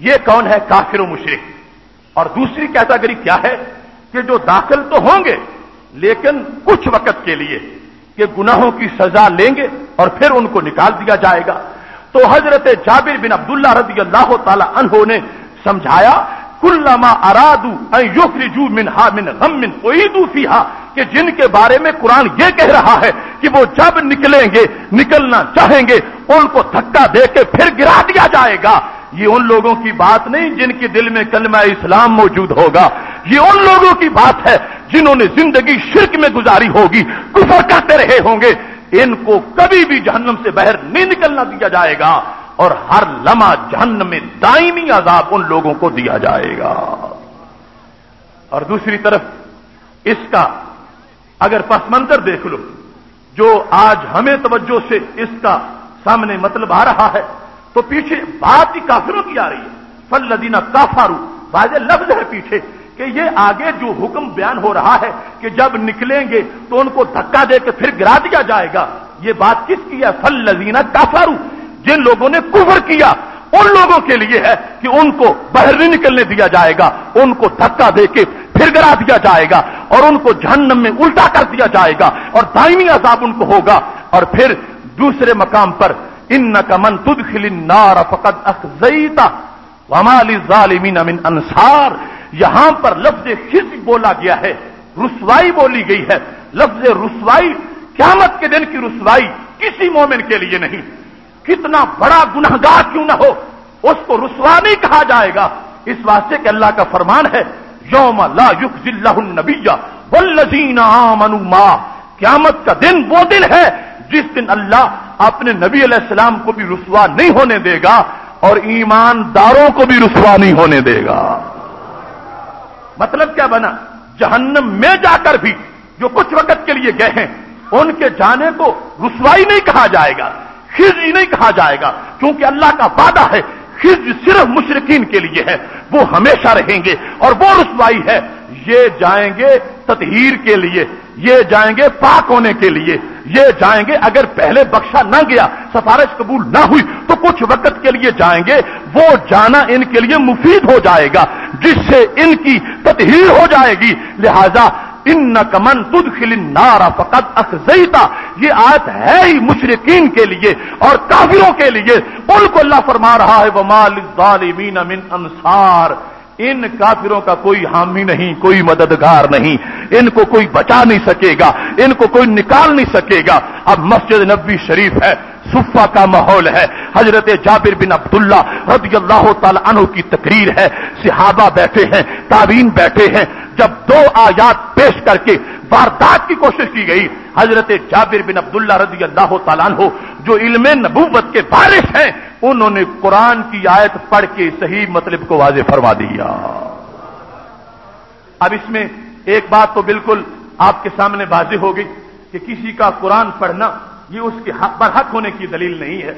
ये कौन है? काफिर मुशरक। और दूसरी कैटेगरी क्या है? कि जो दाखिल तो होंगे, लेकिन कुछ वक्त के लिए कि गुनाहों की सजा लेंगे और फिर उनको निकाल दिया जाएगा। तो हज़रत जाबिर बिन अब्दुल्ला रज़ी अल्लाह तला ने समझाया कुल्लमा अरादू युखरिजू मिन मिन गम मिन ओईदू फीहा, कि जिनके बारे में कुरान ये कह रहा है कि वो जब निकलेंगे, निकलना चाहेंगे, उनको धक्का दे के फिर गिरा दिया जाएगा। ये उन लोगों की बात नहीं जिनके दिल में कलमा इस्लाम मौजूद होगा। ये उन लोगों की बात है जिन्होंने ज़िंदगी शिरक में गुजारी होगी, कुफर करते रहे होंगे। इनको कभी भी जहन्नम से बाहर नहीं निकलना दिया जाएगा। और हर लमा जहन्न में दायमी आजाब उन लोगों को दिया जाएगा। और दूसरी तरफ़, इसका अगर पस मंजर देख लो, जो आज हमें तवज्जो से इसका सामने मतलब आ रहा है तो पीछे बात ही काफिरों की आ रही है। फल लदीना काफारू, वाजे लफ्ज है पीछे, कि ये आगे जो हुक्म बयान हो रहा है कि जब निकलेंगे तो उनको धक्का देकर फिर गिरा दिया जाएगा, ये बात किसकी है? फल लजीना काफारू जिन लोगों ने कुफर किया, उन लोगों के लिए है कि उनको बाहर नहीं निकलने दिया जाएगा, उनको धक्का देके फिर गिरा दिया जाएगा, और उनको जहन्नम में उल्टा कर दिया जाएगा, और दाइमी अजाब उनको होगा, और फिर दूसरे मकाम पर इन कमन तुद नार फकत अखजईता वमाली जालिमीन अमिन अंसार यहाँ पर लफ्ज खिज बोला गया है, रुसवाई बोली गई है। लफ्ज रुसवाई, क्यामत के दिन की रुसवाई किसी मोमिन के लिए नहीं। कितना बड़ा गुनाहगार क्यों ना हो, उसको रुसवा नहीं कहा जाएगा। इस वास्ते के अल्लाह का फरमान है, योम ला युग जिल्लानबीजा वल्लजीना आमनुमा क्यामत का दिन वो दिन है, जिस दिन अल्लाह अपने नबी सलाम को भी रुसवा नहीं होने देगा, और ईमानदारों को भी रुसवा नहीं होने देगा। मतलब क्या बना? जहन्नम में जाकर भी, जो कुछ वक्त के लिए गए हैं, उनके जाने को रुसवाई नहीं कहा जाएगा। खिज नहीं कहा जाएगा, क्योंकि अल्लाह का वादा है, खिज सिर्फ़ मुशरकिन के लिए है, वो हमेशा रहेंगे, और वो रुसवाई है, ये जाएँगे ततहीर के लिए, ये जाएँगे पाक होने के लिए, ये जाएँगे अगर पहले बख्शा ना गया, सफारिश कबूल ना हुई तो कुछ वक्त के लिए जाएँगे, वो जाना इनके लिए मुफीद हो जाएगा, जिससे इनकी ततहीर हो जाएगी, लिहाजा इन न कमन तुद खिलिन नारा फकत अखजईता ये आयत है ही मुशरकिन के लिए और काफिरों के लिए। उनको अल्लाह फरमा रहा है वमाल जालिमीन मिन अंसार। इन काफिरों का कोई हामी नहीं, कोई मददगार नहीं। इनको कोई बचा नहीं सकेगा, इनको कोई निकाल नहीं सकेगा। अब मस्जिद नबी शरीफ है, सुफा का माहौल है। हज़रत जाबिर बिन अब्दुल्ला रदी अल्लाह तु की तकरीर है। सिहाबा बैठे हैं, ताबीन बैठे हैं। जब दो आयात पेश करके वारदात की कोशिश की गई, हज़रत जाबिर बिन अब्दुल्ला रदी अल्लाह तलान हो जो इल्म नबूवत के बारिश हैं, उन्होंने कुरान की आयत पढ़ के सही मतलब को वाजे फरमा दिया। अब इसमें एक बात तो बिल्कुल आपके सामने बाजी हो गई कि किसी का कुरान पढ़ना, ये उसके बरहक होने की दलील नहीं है।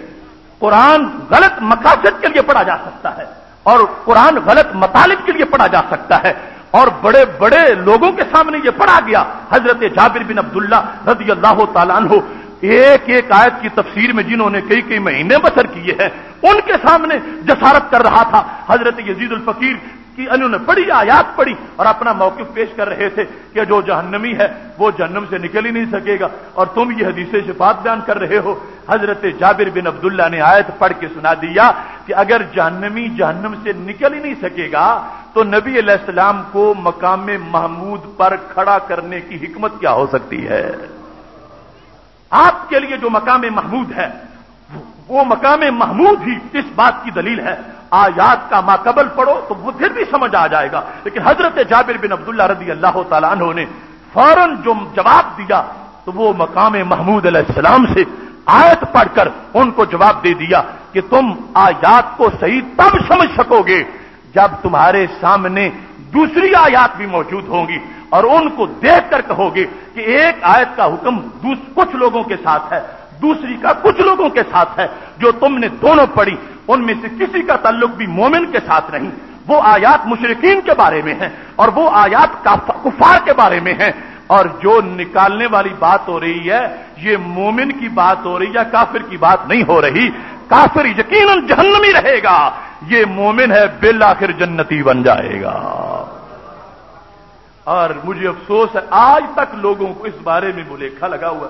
कुरान गलत मकासद के लिए पढ़ा जा सकता है और कुरान गलत मतालिब के लिए पढ़ा जा सकता है। और बड़े बड़े लोगों के सामने ये पढ़ा गया। हज़रत जाबिर बिन अब्दुल्ला रज़ी अल्लाह तला एक एक आयत की तफसीर में जिन्होंने कई कई महीने बसर किए हैं, उनके सामने जसारत कर रहा था। हज़रत यजीद उल फकीर कि उन्होंने बड़ी आयात पड़ी और अपना मौकफ पेश कर रहे थे कि जो जहन्नमी है, वो जहन्नम से निकल ही नहीं सकेगा। और तुम ये हदीसे शिफात बयान कर रहे हो। हज़रत जाबिर बिन अब्दुल्ला ने आयत पढ़ के सुना दिया कि अगर जहन्नमी जहन्नम से निकल ही नहीं सकेगा तो नबी सलाम को मकाम महमूद पर खड़ा करने की हिकमत क्या हो सकती है? आपके लिए जो मकाम महमूद है वो मकाम महमूद ही इस बात की दलील है। आयात का माकबल पढ़ो तो वो फिर भी समझ आ जाएगा। लेकिन हज़रत जाबिर बिन अब्दुल्ला रदी अल्लाह तला ने फ़ौरन जो जवाब दिया तो वो मकाम महमूद सलाम से आयत पढ़कर उनको जवाब दे दिया कि तुम आयात को सही तब समझ सकोगे जब तुम्हारे सामने दूसरी आयात भी मौजूद होंगी और उनको देखकर कहोगे कि एक आयत का हुक्म कुछ लोगों के साथ है। दूसरी का कुछ लोगों के साथ है, जो तुमने दोनों पढ़ी, उनमें से किसी का ताल्लुक भी मोमिन के साथ नहीं। वो आयात मुशरकिन के बारे में है, और वो आयात कुफार के बारे में है। और जो निकालने वाली बात हो रही है, ये मोमिन की बात हो रही है काफिर की बात नहीं हो रही। काफिर यकीन जहन्नमी रहेगा। ये मोमिन है बिल आखिर जन्नती बन जाएगा। और मुझे अफसोस है, आज तक लोगों को इस बारे में मुलेखा लगा हुआ।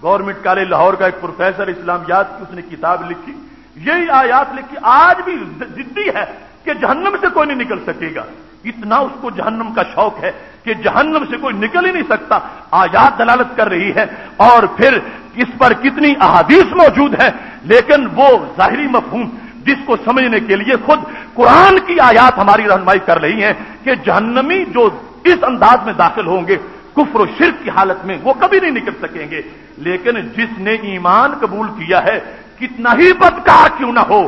गवर्नमेंट कॉलेज लाहौर का एक प्रोफेसर इस्लामियात की उसने किताब लिखी। यही आयात लिखी, आज भी जिद्दी है कि जहन्नम से कोई नहीं निकल सकेगा। इतना उसको जहन्नम का शौक है कि जहन्नम से कोई निकल ही नहीं सकता। आयात दलालत कर रही है और फिर इस पर कितनी अहादीस मौजूद है, लेकिन वो जाहिरी मफहूम जिसको समझने के लिए खुद कुरान की आयात हमारी रहनमाई कर रही है कि जहन्नमी जो इस अंदाज में दाखिल होंगे कुफर शिरक की हालत में वो कभी नहीं निकल सकेंगे। लेकिन जिसने ईमान कबूल किया है, कितना ही बदकार क्यों ना हो,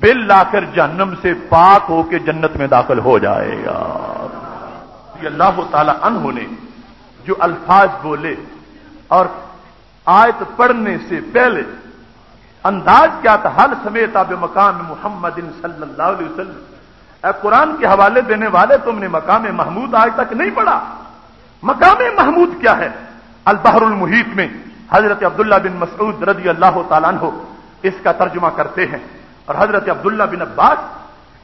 बिल लाकर जहन्नम से पाक होकर जन्नत में दाखिल हो जाएगा। अल्लाह तला ने जो अल्फाज बोले और आयत पढ़ने से पहले अंदाज क्या था? हल समेत अब मकाम मोहम्मद अलैहि वसल्लम। कुरान के हवाले देने वाले तुमने मकाम महमूद आज तक नहीं पढ़ा? मकाम महमूद क्या है? अल मुहीत में हज़रत अब्दुल्ला बिन मसूद रज़ी अल्लाह हो इसका तर्जुमा करते हैं। और हज़रत अब्दुल्ला बिन अब्बास,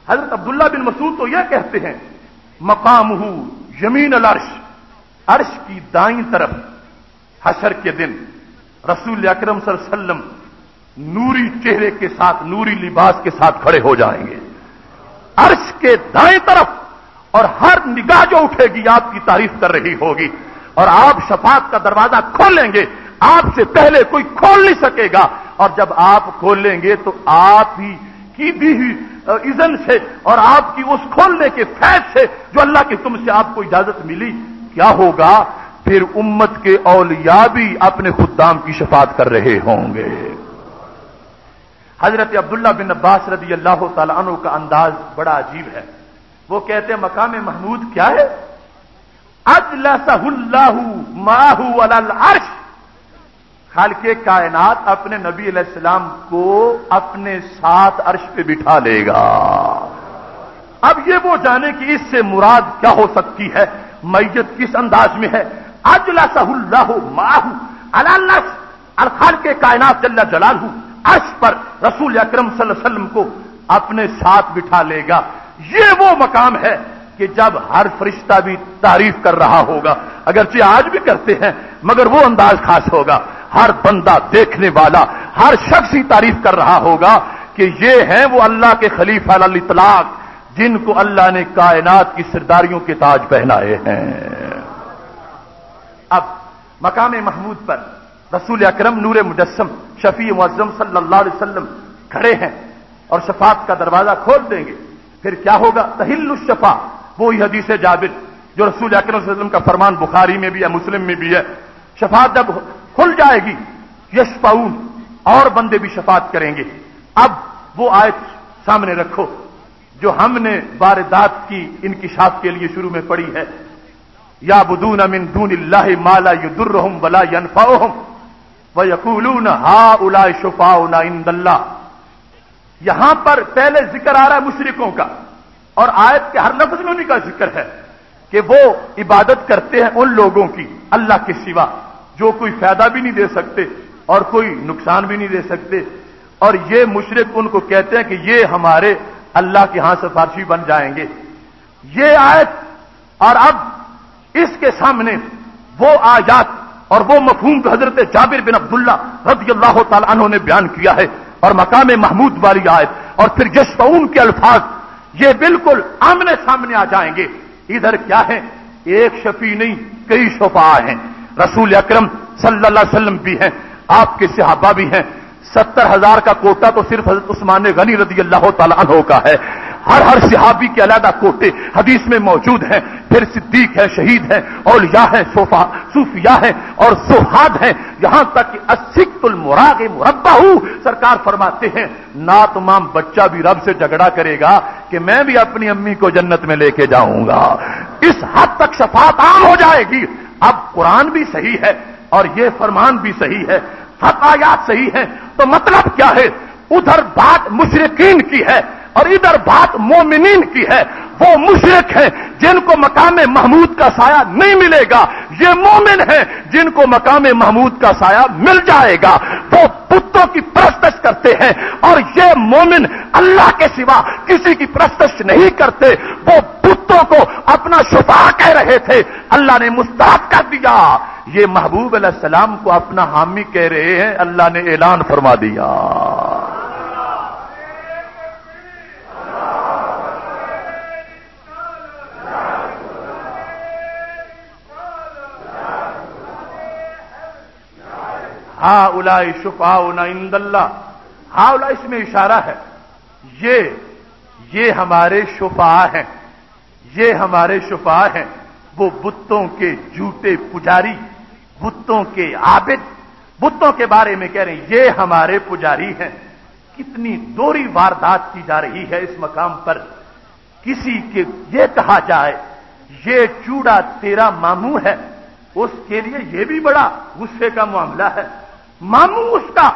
हज़रत अब्दुल्ला बिन मसूद तो यह कहते हैं मकाम ज़मीन अल अर्श अर्श की दाई तरफ़, हशर के दिन, रसूल अक्रम सल्लम नूरी चेहरे के साथ, नूरी लिबास के साथ खड़े हो जाएँगे। अर्श के दाएँ तरफ़ और हर निगाह जो उठेगी आपकी तारीफ़ कर रही होगी। और आप शफात का दरवाज़ा खोलेंगे आपसे पहले कोई खोल नहीं सकेगा। और जब आप खोलेंगे तो आप ही की दी हुई इजन से और आपकी उस खोलने के फैज से जो अल्लाह की तुमसे आपको इजाज़त मिली, क्या होगा? फिर उम्मत के औलिया भी अपने खुदाम की शफात कर रहे होंगे। हज़रत अब्दुल्ला बिन अब्बास रदी अल्लाह तु का अंदाज बड़ा अजीब है। वो कहते मकाम महमूद क्या है? अजलसहुल्लाहू माहू अल अर्श। खाल के कायनात अपने नबी सलाम को अपने साथ अर्श पे बिठा लेगा। अब ये वो जाने कि इससे मुराद क्या हो सकती है? मैयत किस अंदाज में है? अजलसहुल्लाहू माहू अल्लाह अलखाल के कायनात जल्ला जलाल अर्श पर रसूल अक्रम वसल्लम को अपने साथ बिठा लेगा। ये वो मकाम है कि जब हर फरिश्ता भी तारीफ़ कर रहा होगा, अगरचे आज भी करते हैं, मगर वो अंदाज खास होगा, हर बंदा देखने वाला, हर शख्स ही तारीफ़ कर रहा होगा कि ये हैं वो अल्लाह के खलीफा इतलाक, जिनको अल्लाह ने कायनात की सरदारियों के ताज पहनाए हैं। अब, मकाम महमूद पर रसूल अक्रम नूर मुजस्म शफी मुजम सल्लल्लाहु अलैहि वसल्लम खड़े हैं और शफात का दरवाज़ा खोल देंगे। फिर क्या होगा? तहिल शफा। वो ही हदीस जाबिर, जो रसूल अक्रम का फरमान बुखारी में भी है, मुस्लिम में भी है। शफात जब खुल जाएगी यशपाउन और बंदे भी शफात करेंगे। अब वो आयत सामने रखो, जो हमने वारदात की इनकी शाफ के लिए शुरू में पढ़ी है। या बुदून अमिन दून माला युदुर्रहम वला यनफाओहम व यकूलून हा उला शुफाउना इंदल्ला यहाँ पर पहले ज़िक्र आ रहा है मुशरिकों का। और आयत के हर लफ्ज में उन्हीं का ज़िक्र है कि वो इबादत करते हैं उन लोगों की, अल्लाह के सिवा, जो कोई फ़ायदा भी नहीं दे सकते और कोई नुकसान भी नहीं दे सकते। और ये मुशरक उनको कहते हैं कि ये हमारे अल्लाह के यहाँ सिफारशी बन जाएँगे। ये आयत, और अब इसके सामने वो आयात और वो मफहूम हज़रत जाबिर बिन अब्दुल्ला रज़ी अल्लाह तु ने बयान किया है। और मकाम महमूद वाली आयत, और फिर यशफून के अल्फाज, ये बिल्कुल आमने सामने आ जाएँगे। इधर क्या है? एक शफी नहीं, कई शफा हैं। रसूल अक्रम सल्ला वसलम भी हैं, आपके सिहाबा भी हैं। सत्तर हज़ार का कोटा तो सिर्फ़ उस्मान गनी रज़ी अल्लाह तला का है। हर हर सिहाबी के अलहदा कोटे हदीस में मौजूद हैं। फिर सिद्दीक है, शहीद है, औलिया है, सोफा, सूफिया है और सुहाद है। यहाँ तक कि असिकुल मुराग मुरब्बा हूँ सरकार फरमाते हैं, ना तमाम बच्चा भी रब से झगड़ा करेगा कि मैं भी अपनी अम्मी को जन्नत में लेके जाऊँगा। इस हद तक शफात आम हो जाएगी। अब कुरान भी सही है और ये फरमान भी सही है। हकायात सही है। तो मतलब क्या है? उधर बात मुशरकिन की है। और इधर बात मोमिन की है, वो मुशरक है, जिनको मकाम महमूद का साया नहीं मिलेगा। ये मोमिन है, जिनको मकाम महमूद का साया मिल जाएगा। वो पुत्रों की प्रस्तश करते हैं, और ये मोमिन अल्लाह के सिवा किसी की प्रस्तश नहीं करते। वो पुत्रों को अपना शुफा कह रहे थे, अल्लाह ने मुस्ताद कर दिया। ये महबूब सलाम को अपना हामी कह रहे हैं, अल्लाह ने ऐलान फरमा दिया। हा उलाई शुफा उना इंदल्ला हा उला इसमें इशारा है, ये ये हमारे शुफा हैं, ये हमारे शुफा हैं, वो बुत्तों के झूठे पुजारी बुत्तों के आबिद बुत्तों के बारे में कह रहे हैं, ये हमारे पुजारी हैं। कितनी दोरी वारदात की जा रही है इस मकाम पर। किसी के, ये कहा जाए, ये चूड़ा तेरा मामू है, उसके लिए यह भी बड़ा गुस्से का मामला है। मामू उसका।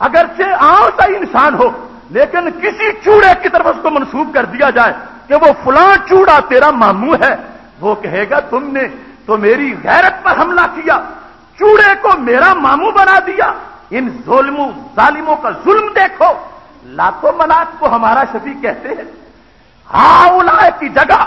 अगरचे आम सा इंसान हो, लेकिन किसी चूड़े की तरफ़ उसको मनसूब कर दिया जाए कि वो फुला चूड़ा तेरा मामू है, वो कहेगा, तुमने तो मेरी गैरत पर हमला किया। चूड़े को मेरा मामू बना दिया। इन जोलमू, जालिमों का जुल्म देखो। लातो मलाक को हमारा शफी कहते हैं। हाउलाए की जगह,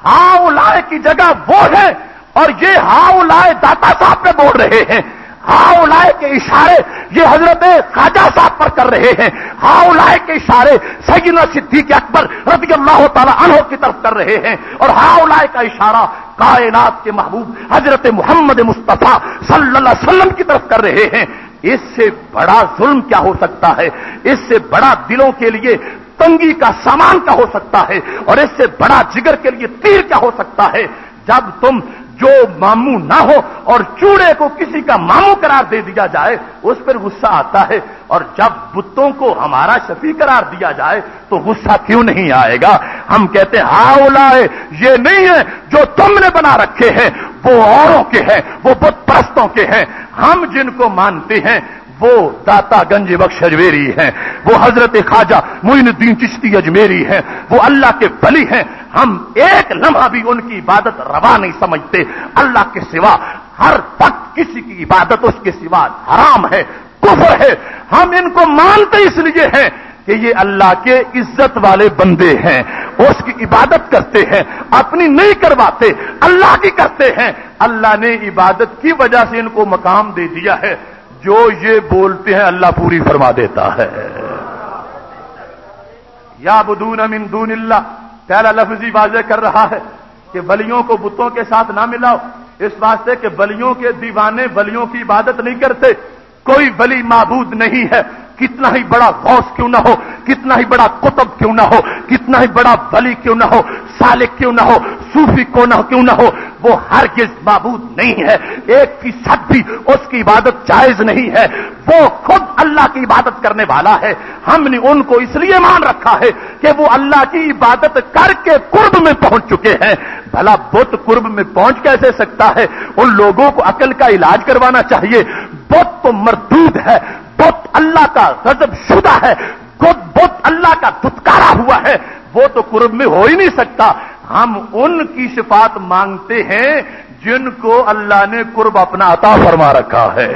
हाउलाए की जगह वो है और ये हाउलाए दाता साहब पे बोल रहे हैं। हाउलाए के इशारे ये हज़रत खाजा साहब पर कर रहे हैं। हाउलाए के इशारे सैगिना सिद्दीक अकबर रज़ी अल्लाह तला की तरफ़ कर रहे हैं। और हाउलाए का इशारा कायनात के महबूब हज़रत मोहम्मद मुस्तफ़ा सल्लल्लाहु अलैहि की तरफ़ कर रहे हैं। इससे बड़ा जुल्म क्या हो सकता है? इससे बड़ा दिलों के लिए तंगी का सामान क्या हो सकता है? और इससे बड़ा जिगर के लिए तीर क्या हो सकता है? जब तुम जो मामू ना हो और चूड़े को किसी का मामू करार दे दिया जाए, उस पर गुस्सा आता है। और जब बुतों को हमारा शफी करार दिया जाए तो गुस्सा क्यों नहीं आएगा? हम कहते हैं, है ये नहीं है, जो तुमने बना रखे हैं, वो औरों के हैं, वो बुत परस्तों के हैं। हम जिनको मानते हैं वो दाता गंज बख्श अजमेरी हैं, वो हज़रत ख्वाजा मोइनुद्दीन चिश्ती अजमेरी हैं, वो अल्लाह के बली हैं। हम एक लम्हा भी उनकी इबादत रवा नहीं समझते। अल्लाह के सिवा हर वक्त किसी की इबादत उसके सिवा हराम है, कुफर है। हम इनको मानते इसलिए हैं कि ये अल्लाह के इज़्ज़त वाले बंदे हैं। उसकी इबादत करते हैं, अपनी नहीं करवाते, अल्लाह की करते हैं। अल्लाह ने इबादत की वजह से इनको मकाम दे दिया है। जो ये बोलते हैं अल्लाह पूरी फरमा देता है। या बुदून अमिन दून पहला लफ्जी वाजे कर रहा है कि बलियों को बुतों के साथ ना मिलाओ। इस वास्ते कि बलियों के दीवाने बलियों की इबादत नहीं करते। कोई बली माबूद नहीं है। कितना ही बड़ा गौस क्यों ना हो, कितना ही बड़ा कुतब क्यों ना हो, कितना ही बड़ा बली क्यों ना हो, सालिक क्यों ना हो, सूफी को ना क्यों ना हो, वो हर किस बाबूद नहीं है। एक फ़ीसद भी उसकी इबादत जायज़ नहीं है। वो खुद अल्लाह की इबादत करने वाला है। हमने उनको इसलिए मान रखा है कि वो अल्लाह की इबादत करके कुर्ब में पहुँच चुके हैं। भला बुत कुर्ब में पहुँच कैसे सकता है? उन लोगों को अकल का इलाज करवाना चाहिए। बुत तो मरदूद है। बुत अल्लाह का गजब शुदा है। खुद बुत अल्लाह का धुतकारा हुआ है। वो तो कुर्ब में हो ही नहीं सकता। हम उनकी सिफात मांगते हैं जिनको अल्लाह ने कुर्ब अपना अता फरमा रखा है।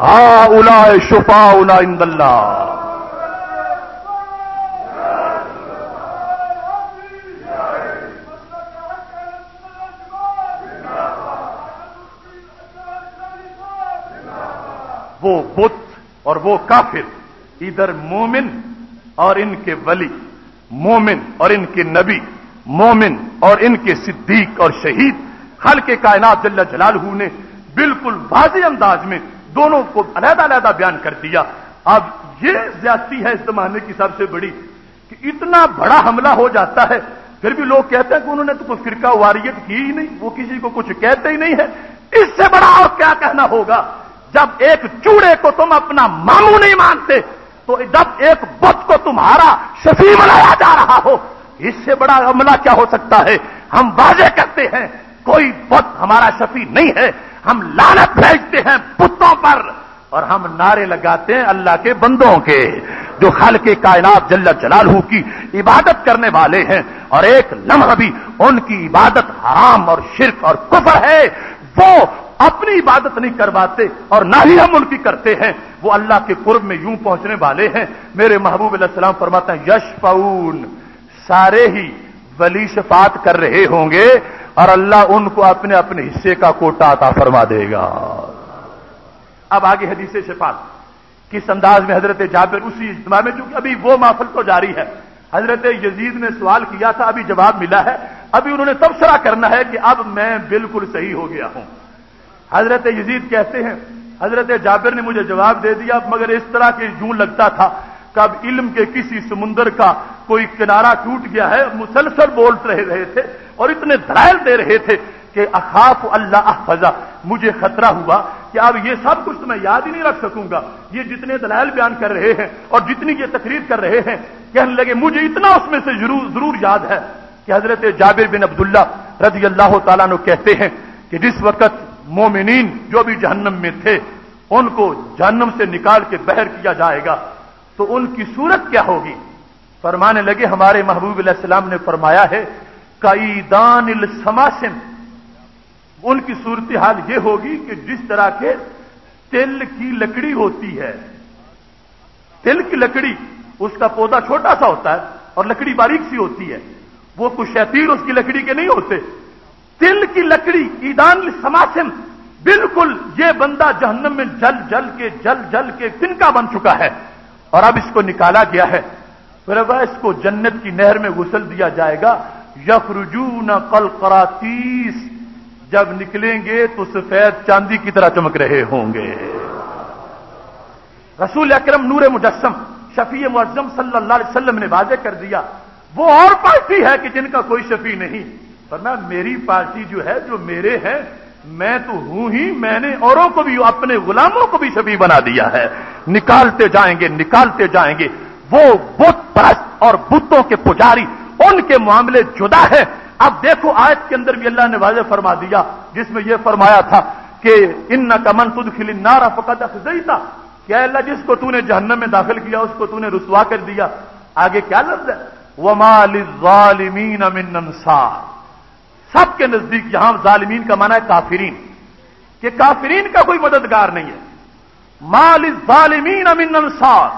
हा उला शुफा उला इंदल्ला वो बुत और वो काफिर, इधर मोमिन और इनके वली, मोमिन और इनके नबी, मोमिन और इनके सिद्दीक और शहीद हल के कायनात जल्ला जलालहू ने बिल्कुल वाजे अंदाज में दोनों को अलहदा अलहदा बयान कर दिया। अब ये ज्यादती है इस जमाने की सबसे बड़ी कि इतना बड़ा हमला हो जाता है, फिर भी लोग कहते हैं कि उन्होंने तो कोई फिरका वारियत की ही नहीं, वो किसी को कुछ कहते ही नहीं है। इससे बड़ा और क्या कहना होगा? जब एक चूड़े को तुम अपना मामू नहीं मानते तो जब एक बुत को तुम्हारा शफी बनाया जा रहा हो, इससे बड़ा हमला क्या हो सकता है? हम वाजे करते हैं, कोई बुत हमारा शफी नहीं है। हम लालत भेजते हैं पुतों पर, और हम नारे लगाते हैं अल्लाह के बंदों के, जो खल के कायनात जल्ला जलालहू की इबादत करने वाले हैं। और एक लम्हा भी, उनकी इबादत हराम और शिरक और कुफर है। वो अपनी इबादत नहीं करवाते और ना ही हम उनकी करते हैं। वो अल्लाह के कुर्ब में यूँ पहुँचने वाले हैं। मेरे महबूब सलाम फरमाते हैं यश पऊन सारे ही वली शफात कर रहे होंगे और अल्लाह उनको अपने अपने हिस्से का कोटा आता फरमा देगा। अब आगे हदीस शफात किस अंदाज में हज़रत जाबिर उसी इज्तमा में चूँकि अभी वो माफल तो जारी है। हज़रत यजीद ने सवाल किया था, अभी जवाब मिला है। अभी उन्होंने तबसरा करना है कि अब मैं बिल्कुल सही हो गया हूँ। हज़रत यजीद कहते हैं, हज़रत जाबिर ने मुझे जवाब दे दिया, मगर इस तरह के यूँ लगता था कब इल्म के किसी समुंदर का कोई किनारा टूट गया है, मुसलसल बोल रहे रहे थे और इतने दलाइल दे रहे थे कि अखाफ अल्लाह फजा मुझे खतरा हुआ कि अब ये सब कुछ तो मैं याद ही नहीं रख सकूँगा। ये जितने दलाइल बयान कर रहे हैं और जितनी ये तकरीर कर रहे हैं, कहने लगे, मुझे इतना उसमें से ज़रूर ज़रूर याद है कि हज़रत जाबिर बिन अब्दुल्ला रज़ी अल्लाह तला कहते हैं कि जिस वक्त मोमिनीन जो भी जहन्नम में थे, उनको जहन्नम से निकाल के बहर किया जाएगा। तो उनकी सूरत क्या होगी? फरमाने लगे, हमारे महबूब सलाम ने फरमाया है कई दान समासिन उनकी सूरत हाल यह होगी कि जिस तरह के तिल की लकड़ी होती है, तिल की लकड़ी, उसका पौधा छोटा सा होता है और लकड़ी बारीक सी होती है। वो कुछ शैतीर उसकी लकड़ी के नहीं होते। तिल की लकड़ी ईदान समासिम, बिल्कुल ये बंदा जहन्नम में जल जल के, जल जल के तिनका बन चुका है। और अब इसको निकाला गया है। फिर वह इसको जन्नत की नहर में घुसल दिया जाएगा। यफरुजू न कल करातीस। जब निकलेंगे तो सफ़ेद चांदी की तरह चमक रहे होंगे। रसूल अकरम नूर मुजस्म शफी मुजम सल्लल्लाहु अलैहि वसल्लम ने वाजे कर दिया। वो और पार्टी है कि जिनका कोई शफी नहीं। मैं मेरी पार्टी जो है, जो मेरे हैं, मैं तो हूँ ही, मैंने औरों को भी, अपने गुलामों को भी शफी बना दिया है। निकालते जाएँगे निकालते जाएँगे। वो बुत परस्त और बुतों के पुजारी, उनके मामले जुदा है। अब देखो, आयत के अंदर भी अल्लाह ने वाजे फरमा दिया, जिसमें यह फरमाया था कि इन कमन तुद खिली नारा फकत था क्या अल्लाह जिसको तूने जहन्नम में दाखिल किया, उसको तूने रुसवा कर दिया? आगे क्या लफ्ज है? वमालिमीन अमिन सबके नज़दीक यहाँ जालिमीन का माना है काफिरीन, कि काफिरीन का कोई मददगार नहीं है। माल जालिमीन अमिन अंसार,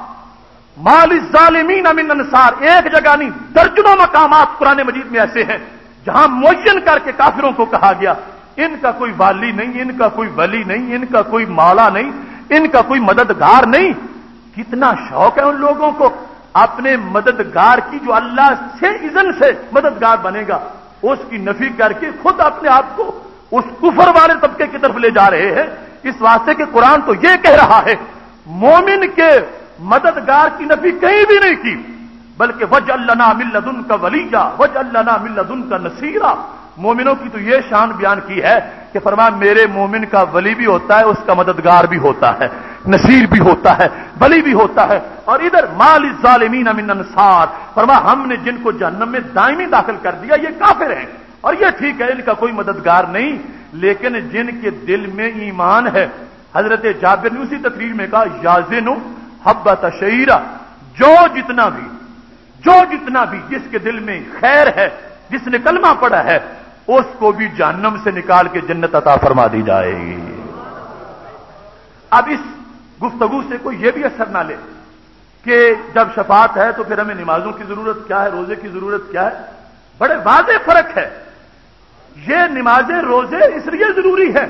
माल जालिमीन अमिन अंसार, एक जगह नहीं, दर्जनों मकाम कुरान मजीद में ऐसे हैं, जहाँ मोयन करके काफिरों को कहा गया, इनका कोई वाली नहीं, इनका कोई वली नहीं, इनका कोई माला नहीं, इनका कोई मददगार नहीं। कितना शौक है उन लोगों को, अपने मददगार की जो अल्लाह से इजन से मददगार बनेगा। उसकी नफी करके खुद अपने आप को उस कुफर वाले तबके की तरफ़ ले जा रहे हैं। इस वास्ते के कुरान तो यह कह रहा है, मोमिन के मददगार की नफी कहीं भी नहीं की, बल्कि वज अल्लाह मिल्लदुन का वलीजा वज अल्लाह मिल्लदुन का नसीरा। मोमिनों की तो यह शान बयान की है कि फरमा मेरे मोमिन का वली भी होता है, उसका मददगार भी होता है, नसीर भी होता है बली भी होता है। और इधर, माल जालिमीन अमिन अंसार फरमा हमने जिनको जन्नम में दायमी दाखिल कर दिया, ये काफिर हैं। और ये ठीक है, इनका कोई मददगार नहीं, लेकिन जिनके दिल में ईमान है, हज़रत जाबिर ने उसी तकरीर में कहा, याजिन हब्बत शहीरा जो जितना भी, जो जितना भी जिसके दिल में खैर है जिसने कलमा पड़ा है, उसको भी जहन्नम से निकाल के जन्नत अता फरमा दी जाएगी। अब इस गुफ्तगु से कोई यह भी असर ना ले कि जब शफात है तो फिर हमें नमाजों की ज़रूरत क्या है, रोज़े की ज़रूरत क्या है? बड़े वादे फ़र्क है। ये नमाजें, रोज़े इसलिए ज़रूरी है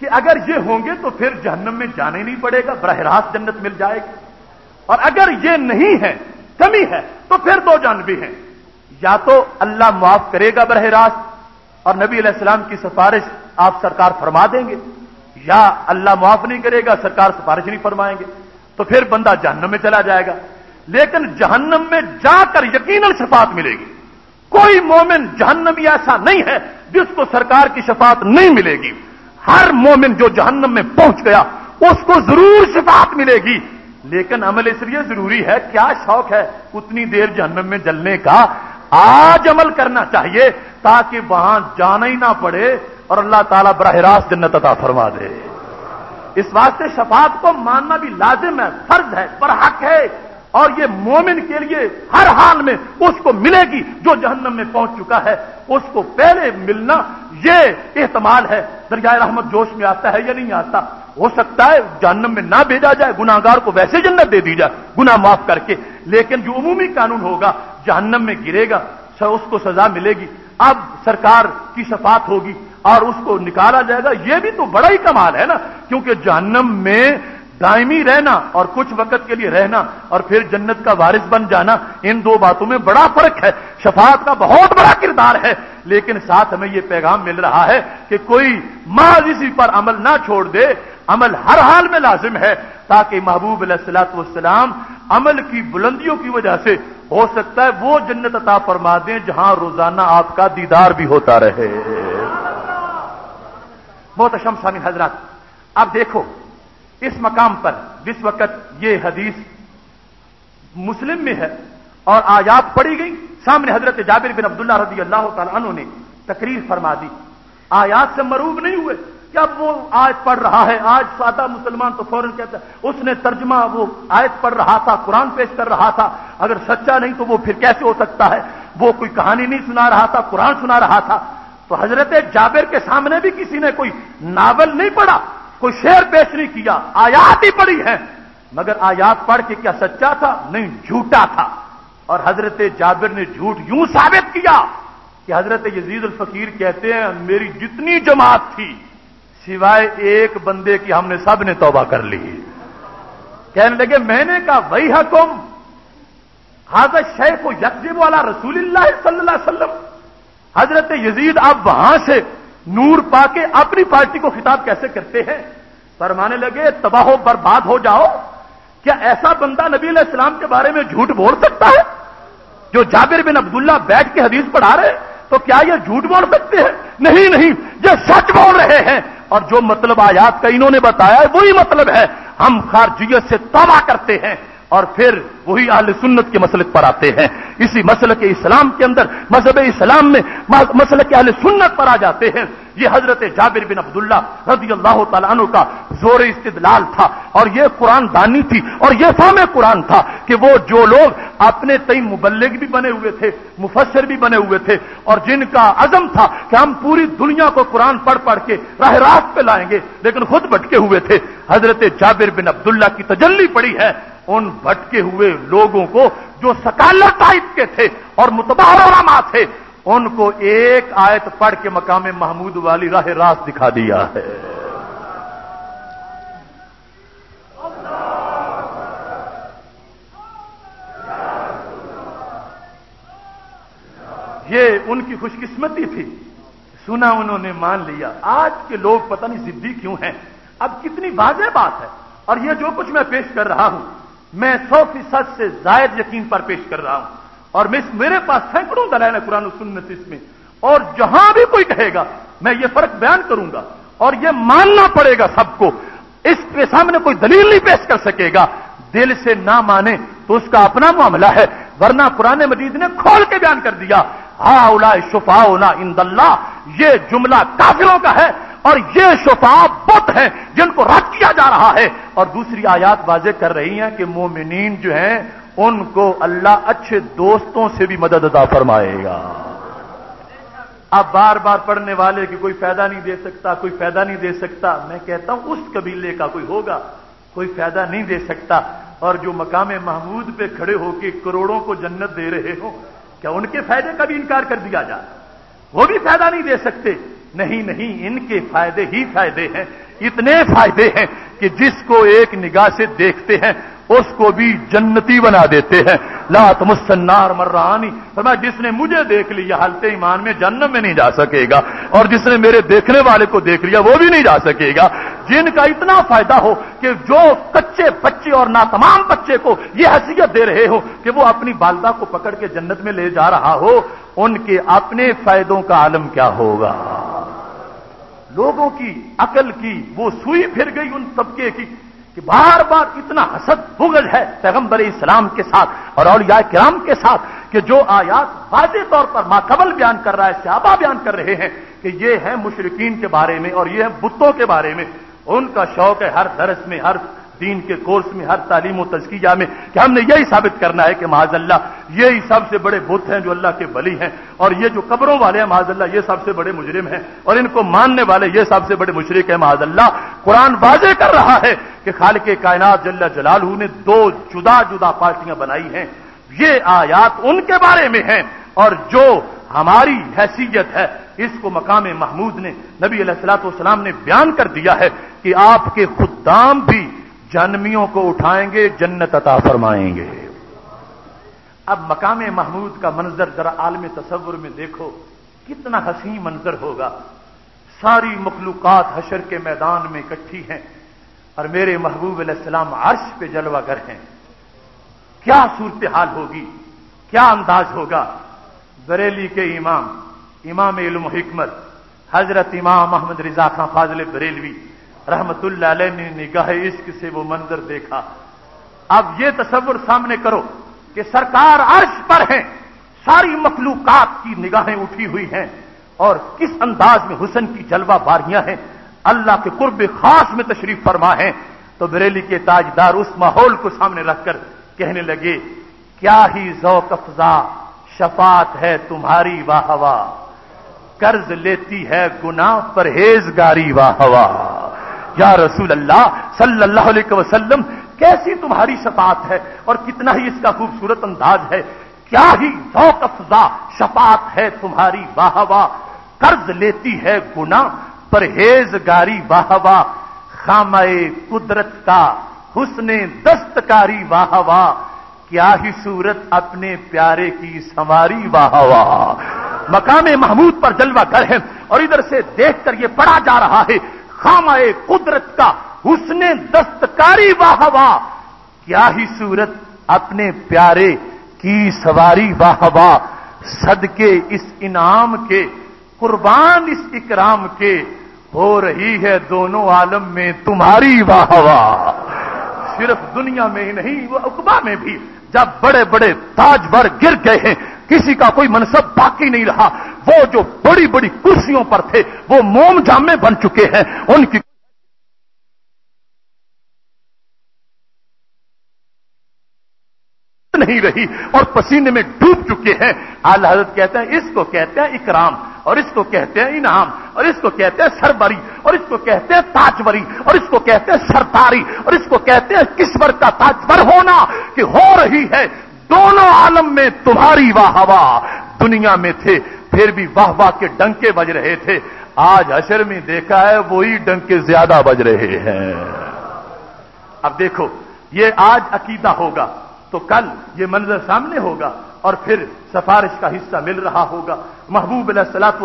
कि अगर ये होंगे तो फिर जहन्नम में जाना नहीं पड़ेगा, बरह रास्त जन्नत मिल जाएगी। और अगर ये नहीं है, कमी है तो फिर दो जानबी हैं। या तो अल्लाह माफ़ करेगा बरह रास्त, और नबी सलाम की सिफारिश आप सरकार फरमा देंगे, या अल्लाह माफ़ नहीं करेगा, सरकार सिफारिश नहीं फरमाएँगे तो फिर बंदा जहन्नम में चला जाएगा। लेकिन जहन्नम में जाकर यकीन शफात मिलेगी। कोई मोमिन जहन्नमी ऐसा नहीं है जिसको सरकार की शफात नहीं मिलेगी। हर मोमिन जो जहन्नम में पहुँच गया, उसको ज़रूर शफात मिलेगी। लेकिन अमल इसलिए ज़रूरी है, क्या शौक है उतनी देर जहन्नम में जलने का? आज अमल करना चाहिए ताकि वहाँ जाना ही ना पड़े और अल्लाह ताला बरह रास्त जन्नत अता फरमा दे। इस वास्ते शफात को मानना भी लाजिम है, फ़र्ज़ है, पर हक है। और ये मोमिन के लिए हर हाल में उसको मिलेगी जो जहन्नम में पहुँच चुका है। उसको पहले मिलना ये एहतमाल है। दरियाए रहमत जोश में आता है या नहीं आता? हो सकता है जहन्नम में ना भेजा जाए गुनागार को वैसे जन्नत दे दी जाए गुना माफ़ करके। लेकिन जो उमूमी कानून होगा जहन्नम में गिरेगा उसको सजा मिलेगी। अब सरकार की शफात होगी और उसको निकाला जाएगा। यह भी तो बड़ा ही कमाल है ना, क्योंकि जहन्नम में दायमी रहना और कुछ वक्त के लिए रहना और फिर जन्नत का वारिस बन जाना, इन दो बातों में बड़ा फ़र्क है। शफात का बहुत बड़ा किरदार है, लेकिन साथ हमें यह पैगाम मिल रहा है कि कोई माज इसी पर अमल ना छोड़ दे अमल हर हाल में लाजिम है, ताकि महबूब सलाम अमल की बुलंदियों की वजह से हो सकता है वो जन्नत अता फरमा दें जहाँ रोज़ाना आपका दीदार भी होता रहे। बहुत अशम शामिल हज़रत अब देखो, इस मकाम पर, जिस वक्त ये हदीस मुस्लिम में है और आयात पड़ी गई, सामने हज़रत जाबिर बिन अब्दुल्ला रज़ी अल्लाह तु ने तकरीर फरमा दी, आयात से मरूब नहीं हुए। क्या वो आयत पढ़ रहा है, आज सादा मुसलमान तो फ़ौरन कहता है, उसने तर्जमा वो आयत पढ़ रहा था, कुरान पेश कर रहा था, अगर सच्चा नहीं तो वो फिर कैसे हो सकता है? वो कोई कहानी नहीं सुना रहा था, कुरान सुना रहा था। तो हज़रत जाबिर के सामने भी किसी ने कोई नावल नहीं पढ़ा, कोई शेर पेश नहीं किया, आयात ही पढ़ी है। मगर आयात पढ़ के क्या सच्चा था? नहीं, झूठा था। और हज़रत जाबिर ने झूठ यूँ साबित किया कि हज़रत यजीद अल फकीर कहते हैं, मेरी जितनी जमात थी सिवाय एक बंदे की हमने सबने तौबा कर ली। कहने लगे, मैंने कहा, वही हकुम हाजर शेख को यकजीब वाला रसूल सल्लल्लाहु हज़रत यजीद, आप वहाँ से नूर पाके अपनी पार्टी को खिताब कैसे करते हैं? फरमाने लगे, तबाह बर्बाद हो जाओ। क्या ऐसा बंदा नबी इस्लाम के बारे में झूठ बोल सकता है? जो जाबिर बिन अब्दुल्ला बैठ के हदीस पढ़ा रहे तो क्या ये झूठ बोल सकते हैं? नहीं नहीं, ये सच बोल रहे हैं। और जो मतलब आयात का इन्होंने बताया वही मतलब है। हम खारजियत से तबाह करते हैं। और फिर वही आल सुन्नत के मसलक पर आते हैं। इसी मसल के इस्लाम के अंदर, मज़हब इस्लाम में मसल के आल सुन्नत पर आ जाते हैं। ये हज़रत जाबिर बिन अब्दुल्ला रज़ी अल्लाह तु का ज़ोर इस्तलाल था और ये कुरान दानी थी और ये फाम कुरान था कि वो जो लोग अपने तई मुबल्लिग भी बने हुए थे मुफसर भी बने हुए थे और जिनका अजम था कि हम पूरी दुनिया को कुरान पढ़ पढ़ के राह रात पे लाएँगे, लेकिन खुद भटके हुए थे। हज़रत जाबिर बिन अब्दुल्ला की तजल्ली पड़ी है। उन भटके हुए लोगों को जो सकालर टाइप के थे और मुतबारा थे, उनको एक आयत पढ़ के मकाम महमूद वाली राह रास दिखा दिया है। ये उनकी खुशकिस्मती थी। सुना उन्होंने मान लिया, आज के लोग पता नहीं जिद्दी क्यों हैं। अब कितनी वाजह बात है। और ये जो कुछ मैं पेश कर रहा हूँ मैं सौ फ़ीसद से जायद यकीन पर पेश कर रहा हूँ। और मिस, मेरे पास सैकड़ों दलाल है कुरान सुन्नत इसमें। और जहाँ भी कोई कहेगा, मैं ये फ़र्क बयान करूँगा। और ये मानना पड़ेगा सबको इसके सामने कोई दलील नहीं पेश कर सकेगा। दिल से ना माने तो उसका अपना मामला है, वरना पुराने मजीद ने खोल के बयान कर दिया हा उला शुफाओना इंदल्ला ये जुमला काफिलों का है। और ये शुफा बुत हैं जिनको रद्द किया जा रहा है। और दूसरी आयात वाजे कर रही हैं कि मोमिनीन जो हैं, उनको अल्लाह अच्छे दोस्तों से भी मदद अदा फरमाएगा। अब बार बार पढ़ने वाले की कोई फ़ायदा नहीं दे सकता, कोई फ़ायदा नहीं दे सकता। मैं कहता हूँ, उस कबीले का कोई होगा, कोई फ़ायदा नहीं दे सकता। और जो मकाम महमूद पे खड़े होकर करोड़ों को जन्नत दे रहे हो, क्या उनके फ़ायदे का भी इनकार कर दिया जाए? वो भी फ़ायदा नहीं दे सकते। नहीं नहीं, इनके फ़ायदे ही फ़ायदे हैं। इतने फ़ायदे हैं कि जिसको एक निगाह से देखते हैं, उसको भी जन्नती बना देते हैं। लात मुसन्नार मर्रानी। फरमा जिसने मुझे देख लिया, हलते ईमान में जन्नत में नहीं जा सकेगा, और जिसने मेरे देखने वाले को देख लिया, वो भी नहीं जा सकेगा। जिनका इतना फ़ायदा हो कि जो कच्चे बच्चे और ना तमाम बच्चे को ये हैसियत दे रहे हो कि वो अपनी बालदा को पकड़ के जन्नत में ले जा रहा हो, उनके अपने फायदों का आलम क्या होगा? लोगों की अकल की वो सुई फिर गई उन तबके की। कि बार बार इतना हसद बुगज है पैगंबर इस्लाम के साथ और अलिया कराम के साथ कि जो आयात वाजे तौर पर माकबल बयान कर रहा है सहाबा बयान कर रहे हैं कि ये है मुशरकिन के बारे में और ये है बुतों के बारे में। उनका शौक है हर दरस में, हर दीन के कोर्स में, हर तालीम तस्किया में, कि हमने यही साबित करना है कि महाजल्ला यही सबसे बड़े बुत हैं जो अल्लाह के बली हैं। और ये जो कब्रों वाले हैं महाजल्ला ये सबसे बड़े मुजरिम हैं। और इनको मानने वाले, ये सबसे बड़े मुशरक है महाजल्ला कुरान वाजे कर रहा है कि खाल के कायनात जल्ला जलालू ने दो जुदा जुदा पार्टियाँ बनाई हैं। ये आयात उनके बारे में है। और जो हमारी हैसियत है, इसको मकाम महमूद ने, नबी सलाम ने बयान कर दिया है कि आपके खुदाम भी जन्मियों को उठाएँगे, जन्नत अता फरमाएँगे। अब मकाम महमूद का मंजर जरा आलम तस्वुर में देखो, कितना हसी मंजर होगा। सारी मखलूकत हशर के मैदान में इकट्ठी हैं और मेरे महबूब सलाम अर्श पे जलवागर हैं। क्या सूरत हाल होगी? क्या अंदाज होगा? बरेली के इमाम इमाम इल्म हिकमत हज़रत इमाम अहमद रिजा खां फाजल बरेलवी रहमतुल्ला ने निगाह इश्क से वो मंजर देखा। अब ये तस्वुर सामने करो कि सरकार अर्श पर है। सारी मखलूकत की निगाहें उठी हुई हैं और किस अंदाज में हुसन की जलवा बारियाँ हैं? अल्लाह के कुर्ब खास में तशरीफ़ फरमा है। तो बरेली के ताजदार उस माहौल को सामने रखकर कहने लगे, क्या ही जौक अफजा, शफात है तुम्हारी वाह वाह कर्ज लेती है गुना परहेजगारी वाह हवा या रसूल अल्लाह सल्लल्लाहु अलैहि वसल्लम, कैसी तुम्हारी शफात है और कितना ही इसका खूबसूरत अंदाज है। क्या ही जौक अफजा शफात है तुम्हारी वाह वाह कर्ज लेती है गुना परहेजगारी वाह वाह खामाए कुदरत का हुसने दस्तकारी वाह वाह क्या ही सूरत अपने प्यारे की संवारी वाह वाह मकाम महमूद पर जलवा कर है और इधर से देखकर ये पढ़ा जा रहा है खामाए कुदरत का हुसने दस्तकारी वाह वाह क्या ही सूरत अपने प्यारे की सवारी वाह वाह सदके इस इनाम के, कुर्बान इस इकराम के, हो रही है दोनों आलम में तुम्हारी वाह वाह सिर्फ़ दुनिया में ही नहीं, वो उकबा में भी जब बड़े बड़े ताजवर गिर गए हैं, किसी का कोई मनसब बाकी नहीं रहा। वो जो बड़ी बड़ी कुर्सियों पर थे, वो मोम जामे बन चुके हैं, उनकी नहीं रही और पसीने में डूब चुके हैं। आला हज़रत कहते हैं, इसको कहते हैं इकराम, और इसको कहते हैं इनाम, और इसको कहते हैं सरबरी, और इसको कहते हैं ताजवरी और इसको कहते हैं सरदारी और इसको कहते हैं किस्वर का ताजवर होना कि हो रही है। दोनों आलम में तुम्हारी वाह वाह दुनिया में थे, फिर भी वाह वाह के डंके बज रहे थे। आज अशर में देखा है, वही डंके ज़्यादा बज रहे हैं। अब देखो, ये आज अकीदा होगा। तो कल ये मंजर सामने होगा और फिर सफारिश का हिस्सा मिल रहा होगा। महबूब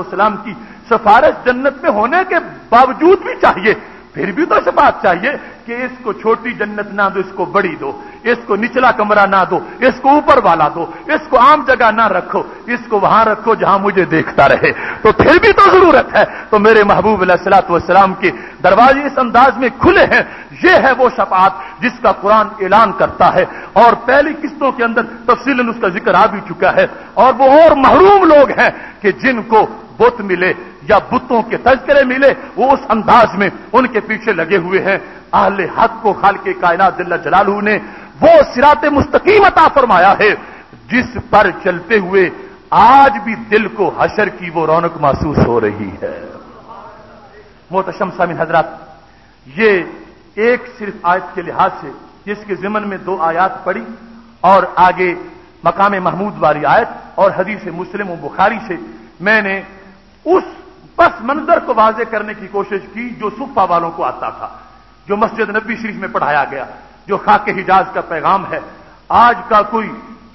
सलाम की सफारिश जन्नत में होने के बावजूद भी चाहिए। फिर भी तो बात चाहिए कि इसको छोटी जन्नत ना दो, इसको बड़ी दो, इसको निचला कमरा ना दो, इसको ऊपर वाला दो, इसको आम जगह ना रखो, इसको वहाँ रखो जहाँ मुझे देखता रहे। तो फिर भी तो ज़रूरत है। तो मेरे महबूब सलाम के दरवाजे इस अंदाज में खुले हैं। ये है वो शफात जिसका कुरान ऐलान करता है। और पहली किस्तों के अंदर तफसीलन उसका ज़िक्र आ भी चुका है। और वो और महरूम लोग हैं कि जिनको बुत मिले या बुतों के तस्करे मिले, वो उस अंदाज में उनके पीछे लगे हुए हैं। आहले हक को खाल के कायनात दिल्ला जलालू ने वो सिरात मुस्तकीम अता फरमाया है, जिस पर चलते हुए आज भी दिल को हशर की वो रौनक महसूस हो रही है। मोहतशम सामिन हजरात, ये एक सिर्फ़ आयत के लिहाज से जिसके जिमन में दो आयात पड़ी और आगे मकाम महमूद वाली आयत और हदीस मुस्लिम बुखारी से मैंने उस पस मंजर को वाजे करने की कोशिश की जो सुफा वालों को आता था, जो मस्जिद नबी शरीफ में पढ़ाया गया, जो खाके हिजाज का पैगाम है। आज का कोई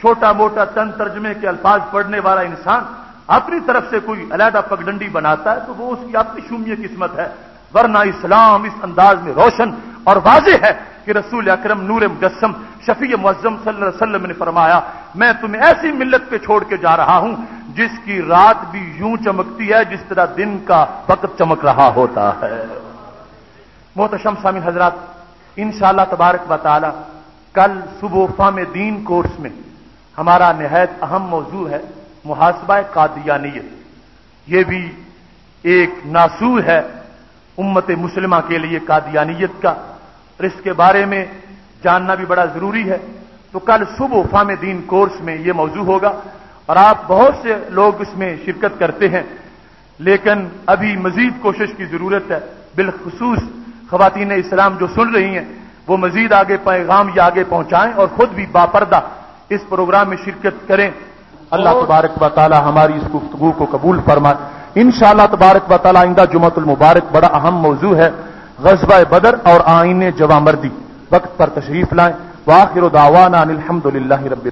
छोटा मोटा तन तर्जमे के अल्फाज पढ़ने वाला इंसान अपनी तरफ़ से कोई अलहदा पगडंडी बनाता है तो वो उसकी अपनी शून्य किस्मत है। वरना इस्लाम इस अंदाज में रोशन और वाजे है कि रसूल अक्रम नूर मुजस्म शफी मुजम वसल्लम ने फरमाया, मैं तुम्हें ऐसी मिल्लत पे छोड़ के जा रहा हूँ, जिसकी रात भी यूँ चमकती है, जिस तरह दिन का वक्त चमक रहा होता है। मोहतशम सामिन हजरात इन तबारक बताला कल सुबह में दीन कोर्स में हमारा नहायत अहम मौजू है, मुहासबा कादियानियत। ये भी एक नासूर है, उम्मत मुसलिमा के लिए कादियानियत का। और इसके बारे में जानना भी बड़ा ज़रूरी है। तो कल सुबह फाम दीन कोर्स में यह मौजू होगा और आप बहुत से लोग इसमें शिरकत करते हैं लेकिन अभी मजीद कोशिश की ज़रूरत है। बिलखसूस खातन इस्लाम जो सुन रही हैं वो मजीद आगे पैगाम या आगे पहुंचाएँ और खुद भी बापर्दा इस प्रोग्राम में शिरकत करें। अल्लाह तबारक वाली हमारी इस गुफ्तगु को कबूल फरमाए। इन तबारक वाली आइंदा जुमतुल मुबारक बड़ा अहम मौजू है। गजबा बदर और आइन जवामर्दी। वक्त पर तशरीफ़ लाएँ। वाखिर दावाना अलहमदुल्ला रबी